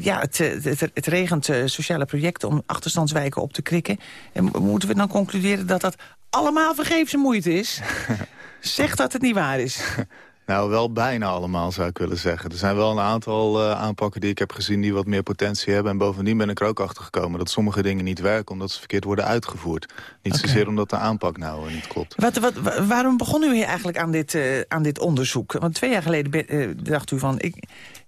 ja het, het, het regent uh, sociale projecten om achterstandswijken op te krikken. En moeten we dan concluderen dat dat allemaal vergeefse moeite is? <laughs> zeg dat het niet waar is. <laughs> Nou, wel bijna allemaal zou ik willen zeggen. Er zijn wel een aantal uh, aanpakken die ik heb gezien die wat meer potentie hebben. En bovendien ben ik er ook achter gekomen dat sommige dingen niet werken... omdat ze verkeerd worden uitgevoerd. Niet okay. zozeer omdat de aanpak nou niet klopt. Wat, wat, waarom begon u eigenlijk aan dit, uh, aan dit onderzoek? Want twee jaar geleden dacht u van... Ik,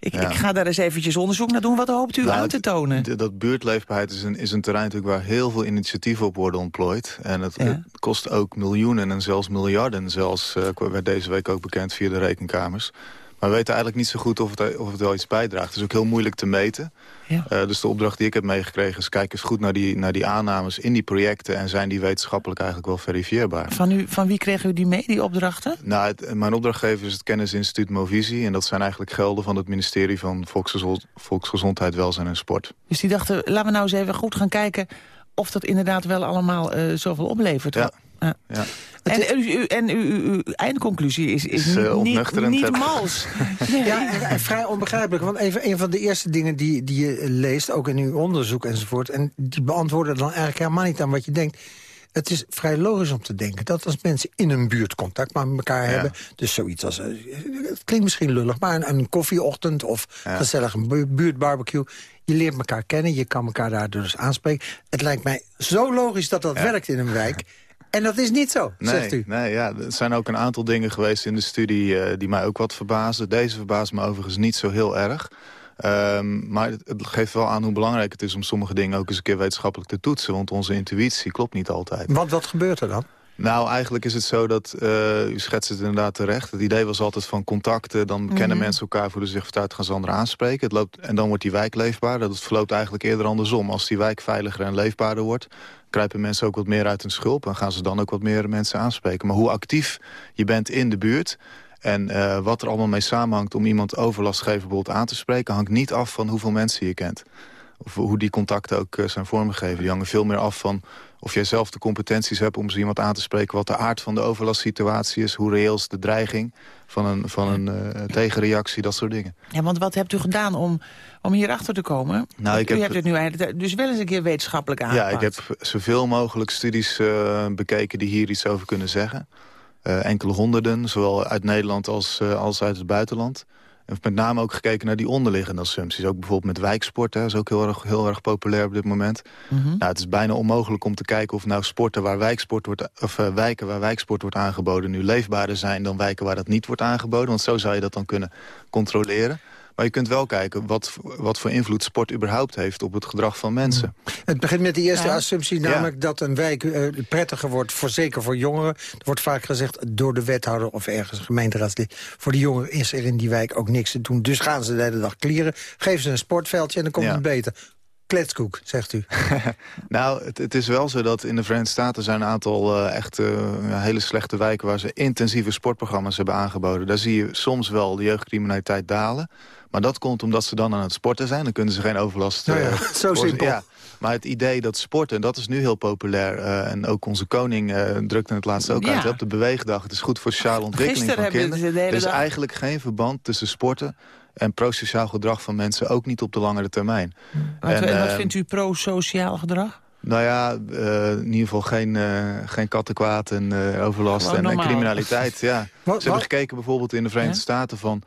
ik, ja. ik, ga daar eens eventjes onderzoek naar doen. Wat hoopt u nou, aan te tonen? Dat buurtleefbaarheid is een, is een terrein natuurlijk waar heel veel initiatieven op worden ontplooid. En het, ja. het kost ook miljoenen en zelfs miljarden. Zelfs werd deze week ook bekend via de rekenkamers. Maar we weten eigenlijk niet zo goed of het, of het wel iets bijdraagt. Het is ook heel moeilijk te meten. Ja. Uh, dus de opdracht die ik heb meegekregen is... kijk eens goed naar die, naar die aannames in die projecten... en zijn die wetenschappelijk eigenlijk wel verifieerbaar. Van, u, van wie kreeg u die mee, die opdrachten? Nou, het, mijn opdrachtgever is het Kennisinstituut Movisie... en dat zijn eigenlijk gelden van het ministerie van Volksgezond, Volksgezondheid, Welzijn en Sport. Dus die dachten, laten we nou eens even goed gaan kijken... of dat inderdaad wel allemaal uh, zoveel oplevert. Ja. Ja. ja. En, u, en uw, uw eindconclusie is, is, is uh, niet, niet mals. nee. <laughs> Ja, en, en, vrij onbegrijpelijk. Want even een van de eerste dingen die, die je leest, ook in uw onderzoek enzovoort... en die beantwoorden dan eigenlijk helemaal niet aan wat je denkt... Het is vrij logisch om te denken dat als mensen in een buurt contact met elkaar ja. hebben... dus zoiets als, het klinkt misschien lullig, maar een, een koffieochtend of ja. gezellig een buurtbarbecue... je leert elkaar kennen, je kan elkaar daardoor dus aanspreken. Het lijkt mij zo logisch dat dat ja. werkt in een wijk... En dat is niet zo, nee, zegt u. Nee, ja, er zijn ook een aantal dingen geweest in de studie uh, die mij ook wat verbazen. Deze verbaast me overigens niet zo heel erg. Um, maar het, het, geeft wel aan hoe belangrijk het is om sommige dingen ook eens een keer wetenschappelijk te toetsen. Want onze intuïtie klopt niet altijd. Want wat gebeurt er dan? Nou, eigenlijk is het zo dat, uh, u schetst het inderdaad terecht... het idee was altijd van contacten, dan mm -hmm. kennen mensen elkaar... voelen zich vertrouwd, gaan ze anderen aanspreken. Het loopt, en dan wordt die wijk leefbaar. Dat verloopt eigenlijk eerder andersom. Als die wijk veiliger en leefbaarder wordt... kruipen mensen ook wat meer uit hun schulp... en gaan ze dan ook wat meer mensen aanspreken. Maar hoe actief je bent in de buurt... En uh, wat er allemaal mee samenhangt om iemand overlastgever bijvoorbeeld aan te spreken... hangt niet af van hoeveel mensen je kent. Of hoe die contacten ook uh, zijn vormgegeven. Die hangen veel meer af van of jij zelf de competenties hebt om zo iemand aan te spreken... wat de aard van de overlastsituatie is, hoe reëel is de dreiging van een, van een uh, tegenreactie, dat soort dingen. Ja, want wat hebt u gedaan om, om hierachter te komen? Nou, ik u heb, hebt het nu eigenlijk dus wel eens een keer wetenschappelijk aangepakt. Ja, ik heb zoveel mogelijk studies uh, bekeken die hier iets over kunnen zeggen. Uh, enkele honderden, zowel uit Nederland als, als uit het buitenland. En met name ook gekeken naar die onderliggende assumpties. Ook bijvoorbeeld met wijksport, dat is ook heel erg, heel erg populair op dit moment. Mm -hmm. nou, het is bijna onmogelijk om te kijken of nou sporten waar wijksport wordt, of uh, wijken waar wijksport wordt aangeboden nu leefbaarder zijn dan wijken waar dat niet wordt aangeboden. Want zo zou je dat dan kunnen controleren. Maar je kunt wel kijken wat, wat voor invloed sport überhaupt heeft op het gedrag van mensen. Het begint met de eerste ja. assumptie, namelijk ja. dat een wijk uh, prettiger wordt, voor, zeker voor jongeren. Er wordt vaak gezegd door de wethouder of ergens gemeenteraadslid. Voor de jongeren is er in die wijk ook niks te doen. Dus gaan ze de hele dag klieren, geven ze een sportveldje en dan komt ja. het beter kletskoek, zegt u. <laughs> nou, het, het, is wel zo dat in de Verenigde Staten zijn een aantal uh, echt uh, hele slechte wijken... waar ze intensieve sportprogramma's hebben aangeboden. Daar zie je soms wel de jeugdcriminaliteit dalen. Maar dat komt omdat ze dan aan het sporten zijn. Dan kunnen ze geen overlast... Nou ja, uh, <laughs> zo simpel. Ja. Maar het idee dat sporten, en dat is nu heel populair... Uh, en ook onze koning uh, drukte het laatst ook ja. uit op de beweegdag. Het is goed voor sociale ontwikkeling Gisteren van kinderen. Er is dag... eigenlijk geen verband tussen sporten en prosociaal gedrag van mensen, ook niet op de langere termijn. Wat, en, wat uh, vindt u prosociaal gedrag? Nou ja, uh, in ieder geval geen, uh, geen kattenkwaad en uh, overlast en, en, criminaliteit. Ja. <laughs> Wat, Ze hebben gekeken bijvoorbeeld in de Verenigde ja? Staten van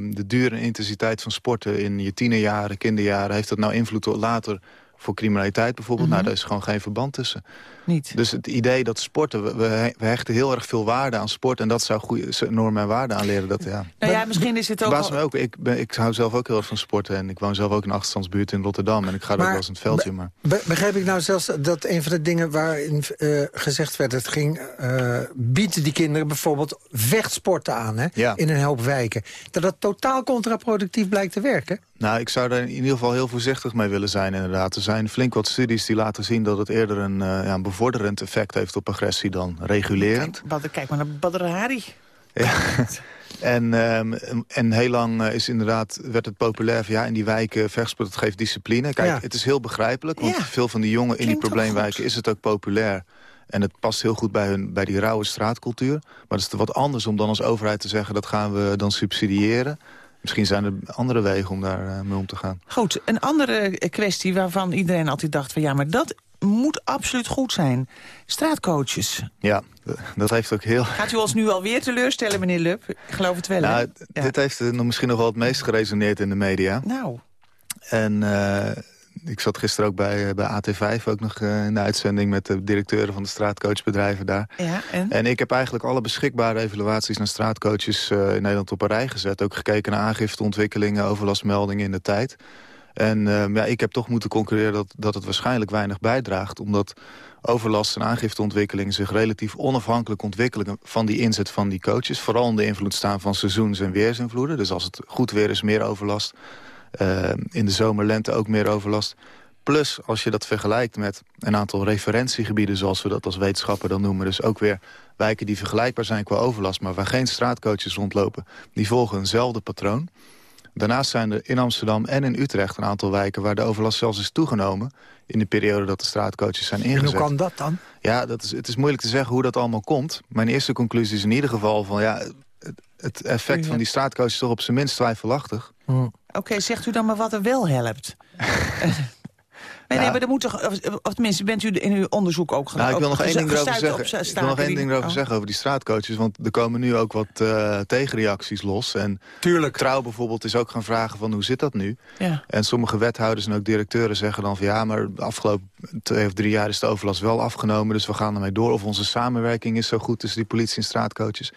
de duur en intensiteit van sporten in je tienerjaren, kinderjaren. Heeft dat nou invloed later voor criminaliteit bijvoorbeeld? Mm -hmm. Nou, daar is gewoon geen verband tussen. Niet. Dus het idee dat sporten, we, we, hechten heel erg veel waarde aan sport... en dat zou goede normen en waarden aanleren. Dat, ja. Nou ja, misschien is het ook... Al... Me ook. Ik, ben, ik hou zelf ook heel erg van sporten... en ik woon zelf ook in een achterstandsbuurt in Rotterdam... en ik ga er ook wel eens in het veldje. Maar... Begrijp ik nou zelfs dat een van de dingen waarin uh, gezegd werd... het ging, uh, biedt die kinderen bijvoorbeeld vechtsporten aan hè, ja. in een hoop wijken. Dat dat totaal contraproductief blijkt te werken? Nou, ik zou daar in ieder geval heel voorzichtig mee willen zijn inderdaad. Er zijn flink wat studies die laten zien dat het eerder een, uh, ja, een bevorderend effect heeft op agressie dan regulerend. Kijk, kijk maar naar Badr Hari. Ja. <laughs> En, um, en heel lang uh, is inderdaad, werd het populair van ja, in die wijken vechtsport, het geeft discipline. Kijk, ja. het is heel begrijpelijk, want ja. veel van die jongen in die probleemwijken is het ook populair. En het past heel goed bij, hun, bij die rauwe straatcultuur. Maar het is wat anders om dan als overheid te zeggen, dat gaan we dan subsidiëren. Misschien zijn er andere wegen om daar uh, mee om te gaan. Goed, een andere kwestie waarvan iedereen altijd dacht van... ja, maar dat moet absoluut goed zijn. Straatcoaches. Ja, dat heeft ook heel... Gaat u ons nu alweer teleurstellen, meneer Lub? Ik geloof het wel? Nou, Dit heeft nog misschien nog wel het meest geresoneerd in de media. Nou. En uh, ik zat gisteren ook bij, bij AT5 ook nog uh, in de uitzending... met de directeuren van de straatcoachbedrijven daar. Ja, en? en ik heb eigenlijk alle beschikbare evaluaties naar straatcoaches uh, in Nederland op een rij gezet. Ook gekeken naar aangifteontwikkelingen, overlastmeldingen in de tijd. En uh, ja, ik heb toch moeten concluderen dat, dat het waarschijnlijk weinig bijdraagt. Omdat overlast en aangifteontwikkelingen zich relatief onafhankelijk ontwikkelen van die inzet van die coaches. Vooral onder invloed staan van seizoens- en weersinvloeden. Dus als het goed weer is, meer overlast. Uh, in de zomer, lente ook meer overlast. Plus, als je dat vergelijkt met een aantal referentiegebieden... zoals we dat als wetenschapper dan noemen. Dus ook weer wijken die vergelijkbaar zijn qua overlast... maar waar geen straatcoaches rondlopen. Die volgen eenzelfde patroon. Daarnaast zijn er in Amsterdam en in Utrecht een aantal wijken... waar de overlast zelfs is toegenomen in de periode dat de straatcoaches zijn ingezet. En hoe kan dat dan? Ja, dat is, het is moeilijk te zeggen hoe dat allemaal komt. Mijn eerste conclusie is in ieder geval van... ja, het, het effect van die straatcoaches is toch op zijn minst twijfelachtig. Oké, okay, zegt u dan maar wat er wel helpt. <laughs> Nee, nee, maar er moet toch, of tenminste, bent u in uw onderzoek ook gedaan? Nou, ik wil nog één ding erover zeggen. Ik wil nog één ding erover oh. zeggen over die straatcoaches. Want er komen nu ook wat uh, tegenreacties los. En Tuurlijk. Trouw bijvoorbeeld is ook gaan vragen van hoe zit dat nu? Ja. En sommige wethouders en ook directeuren zeggen dan van ja, maar de afgelopen twee of drie jaar is de overlast wel afgenomen. Dus we gaan ermee door. Of onze samenwerking is zo goed tussen die politie en straatcoaches.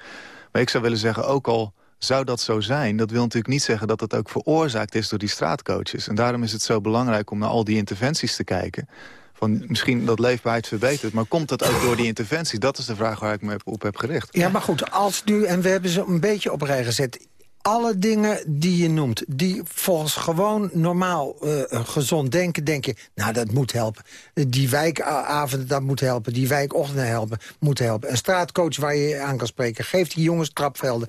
Maar ik zou willen zeggen, ook al zou dat zo zijn, dat wil natuurlijk niet zeggen dat het ook veroorzaakt is door die straatcoaches. En daarom is het zo belangrijk om naar al die interventies te kijken. Van misschien dat leefbaarheid verbetert, maar komt dat ook door die interventies? Dat is de vraag waar ik me op heb gericht. Ja, maar goed, als nu, en we hebben ze een beetje op rij gezet alle dingen die je noemt, die volgens gewoon normaal uh, gezond denken... denk je, nou, dat moet helpen. Die wijkavonden, dat moet helpen. Die wijkochtenden helpen, moet helpen. Een straatcoach waar je aan kan spreken. Geef die jongens trapvelden.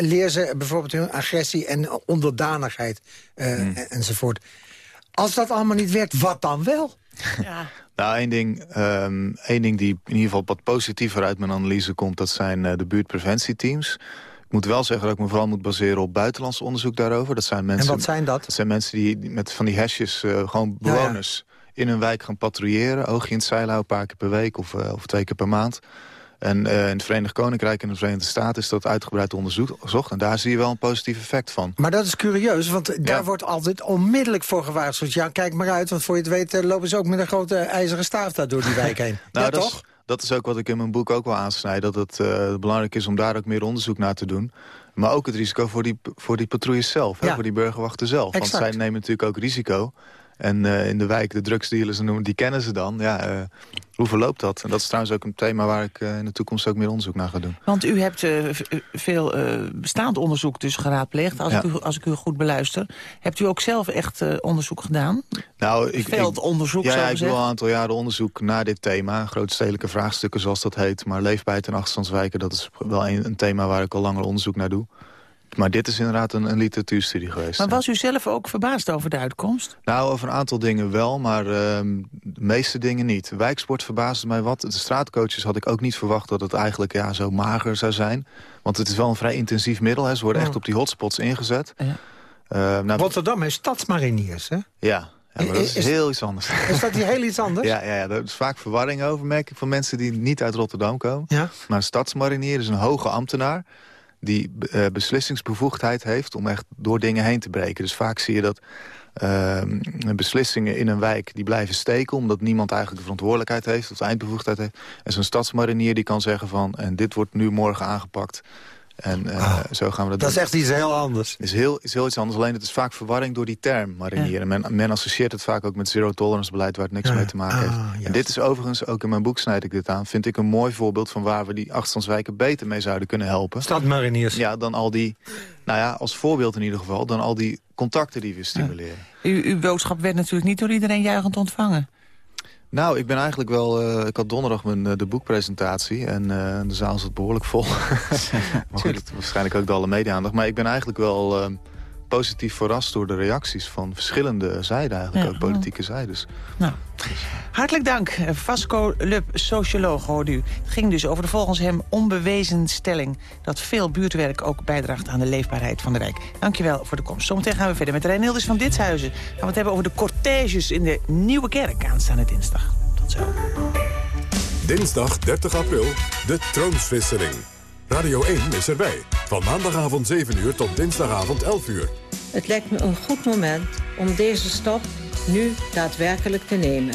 leer ze bijvoorbeeld hun agressie en onderdanigheid uh, hmm. enzovoort. Als dat allemaal niet werkt, wat dan wel? <laughs> Ja. Nou, één ding, um, één ding die in ieder geval wat positiever uit mijn analyse komt... dat zijn uh, de buurtpreventieteams... Ik moet wel zeggen dat ik me vooral moet baseren op buitenlands onderzoek daarover. Dat zijn mensen, en wat zijn dat? Dat zijn mensen die met van die hesjes uh, gewoon bewoners ja, ja. in hun wijk gaan patrouilleren. Oogje in het zeil houden, een paar keer per week of, uh, of twee keer per maand. En uh, in het Verenigd Koninkrijk en de Verenigde Staten is dat uitgebreid onderzocht. En daar zie je wel een positief effect van. Maar dat is curieus, want ja. daar wordt altijd onmiddellijk voor gewaarschuwd. Ja, kijk maar uit, want voor je het weet lopen ze ook met een grote ijzeren staaf daar door die wijk heen. <laughs> nou, ja, dat toch? Is, dat is ook wat ik in mijn boek ook wel aansnijd. Dat het uh, belangrijk is om daar ook meer onderzoek naar te doen. Maar ook het risico voor die, voor die patrouilles zelf, ja. hè, voor die burgerwachten zelf. Exact. Want zij nemen natuurlijk ook risico. En uh, in de wijk, de drugsdealers, die kennen ze dan. Ja, uh, hoe verloopt dat? En dat is trouwens ook een thema waar ik uh, in de toekomst ook meer onderzoek naar ga doen. Want u hebt veel bestaand onderzoek dus geraadpleegd, als, ja. ik u, als ik u goed beluister. Hebt u ook zelf echt onderzoek gedaan? Nou, ik, Veldonderzoek, ik, ja, ja, ik doe al een aantal jaren onderzoek naar dit thema. Grootstedelijke vraagstukken, zoals dat heet. Maar leefbaarheid en achterstandswijken, dat is wel een, een thema waar ik al langer onderzoek naar doe. Maar dit is inderdaad een, een literatuurstudie geweest. Maar was u zelf ook verbaasd over de uitkomst? Nou, over een aantal dingen wel, maar uh, de meeste dingen niet. Wijksport verbaasde mij wat. De straatcoaches had ik ook niet verwacht dat het eigenlijk ja, zo mager zou zijn. Want het is wel een vrij intensief middel. Hè. Ze worden Oh. echt op die hotspots ingezet. Ja. Uh, nou, Rotterdam heeft stadsmariniers, hè? Ja, ja, maar dat is, Is- heel iets anders. Is dat hier heel iets anders? <laughs> Ja, ja, ja, er is vaak verwarring over, merk ik, van mensen die niet uit Rotterdam komen. Ja. Maar een stadsmarinier is een hoge ambtenaar die eh, beslissingsbevoegdheid heeft om echt door dingen heen te breken. Dus vaak zie je dat eh, beslissingen in een wijk die blijven steken... omdat niemand eigenlijk de verantwoordelijkheid heeft of de eindbevoegdheid heeft. En zo'n stadsmarinier die kan zeggen van... en dit wordt nu morgen aangepakt. En eh, zo gaan we dat, Dat is echt iets heel anders. Is heel, is heel iets anders. Alleen het is vaak verwarring door die term marinier. En men, men associeert het vaak ook met zero tolerance beleid... waar het niks Ja. mee te maken Ah, heeft. juist. En dit is overigens, ook in mijn boek snijd ik dit aan... vind ik een mooi voorbeeld van waar we die achterstandswijken beter mee zouden kunnen helpen. Stadmariniers. Ja, dan al die, nou ja, als voorbeeld in ieder geval... dan al die contacten die we stimuleren. U, uw boodschap werd natuurlijk niet door iedereen juichend ontvangen. Nou, ik ben eigenlijk wel... eh, ik had donderdag mijn, eh, de boekpresentatie en eh, de zaal zat behoorlijk vol. <laughs> maar goed, het- waarschijnlijk ook door alle media-aandacht. Maar ik ben eigenlijk wel positief verrast door de reacties van verschillende zijden eigenlijk. Ja, ook politieke zijdes. Nou, hartelijk dank. Vasco Lub, socioloog, hoorde u. Het ging dus over de volgens hem onbewezen stelling... dat veel buurtwerk ook bijdraagt aan de leefbaarheid van de wijk. Dankjewel voor de komst. Zometeen gaan we verder met Reinilders van Ditshuizen. Gaan we het hebben over de cortèges in de Nieuwe Kerk aanstaande dinsdag. Tot zo. Dinsdag 30 april, de troonswisseling. Radio 1 is erbij. Van maandagavond 7 uur tot dinsdagavond 11 uur. Het lijkt me een goed moment om deze stap nu daadwerkelijk te nemen.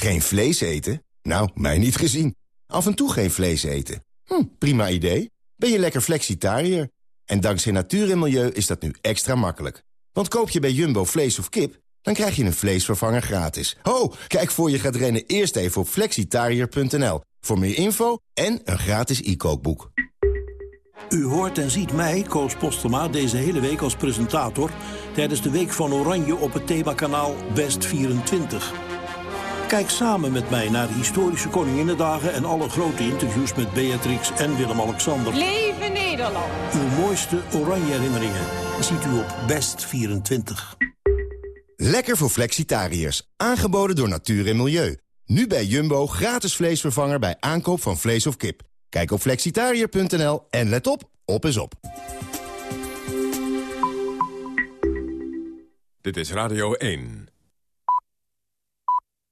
Geen vlees eten? Nou, mij niet gezien. Af en toe geen vlees eten. Hm, prima idee. Ben je lekker flexitariër? En dankzij natuur en milieu is dat nu extra makkelijk. Want koop je bij Jumbo vlees of kip, dan krijg je een vleesvervanger gratis. Ho, kijk voor je gaat rennen eerst even op flexitariër.nl. Voor meer info en een gratis e-kookboek. U hoort en ziet mij, Koos Postema, deze hele week als presentator... tijdens de Week van Oranje op het themakanaal West 24. Kijk samen met mij naar de historische Koninginnedagen... en alle grote interviews met Beatrix en Willem-Alexander. Leven Nederland! Uw mooiste oranje herinneringen ziet u op Best 24. Lekker voor flexitariërs. Aangeboden door natuur en milieu. Nu bij Jumbo gratis vleesvervanger bij aankoop van vlees of kip. Kijk op flexitariër.nl en let op, op is op. Dit is Radio 1.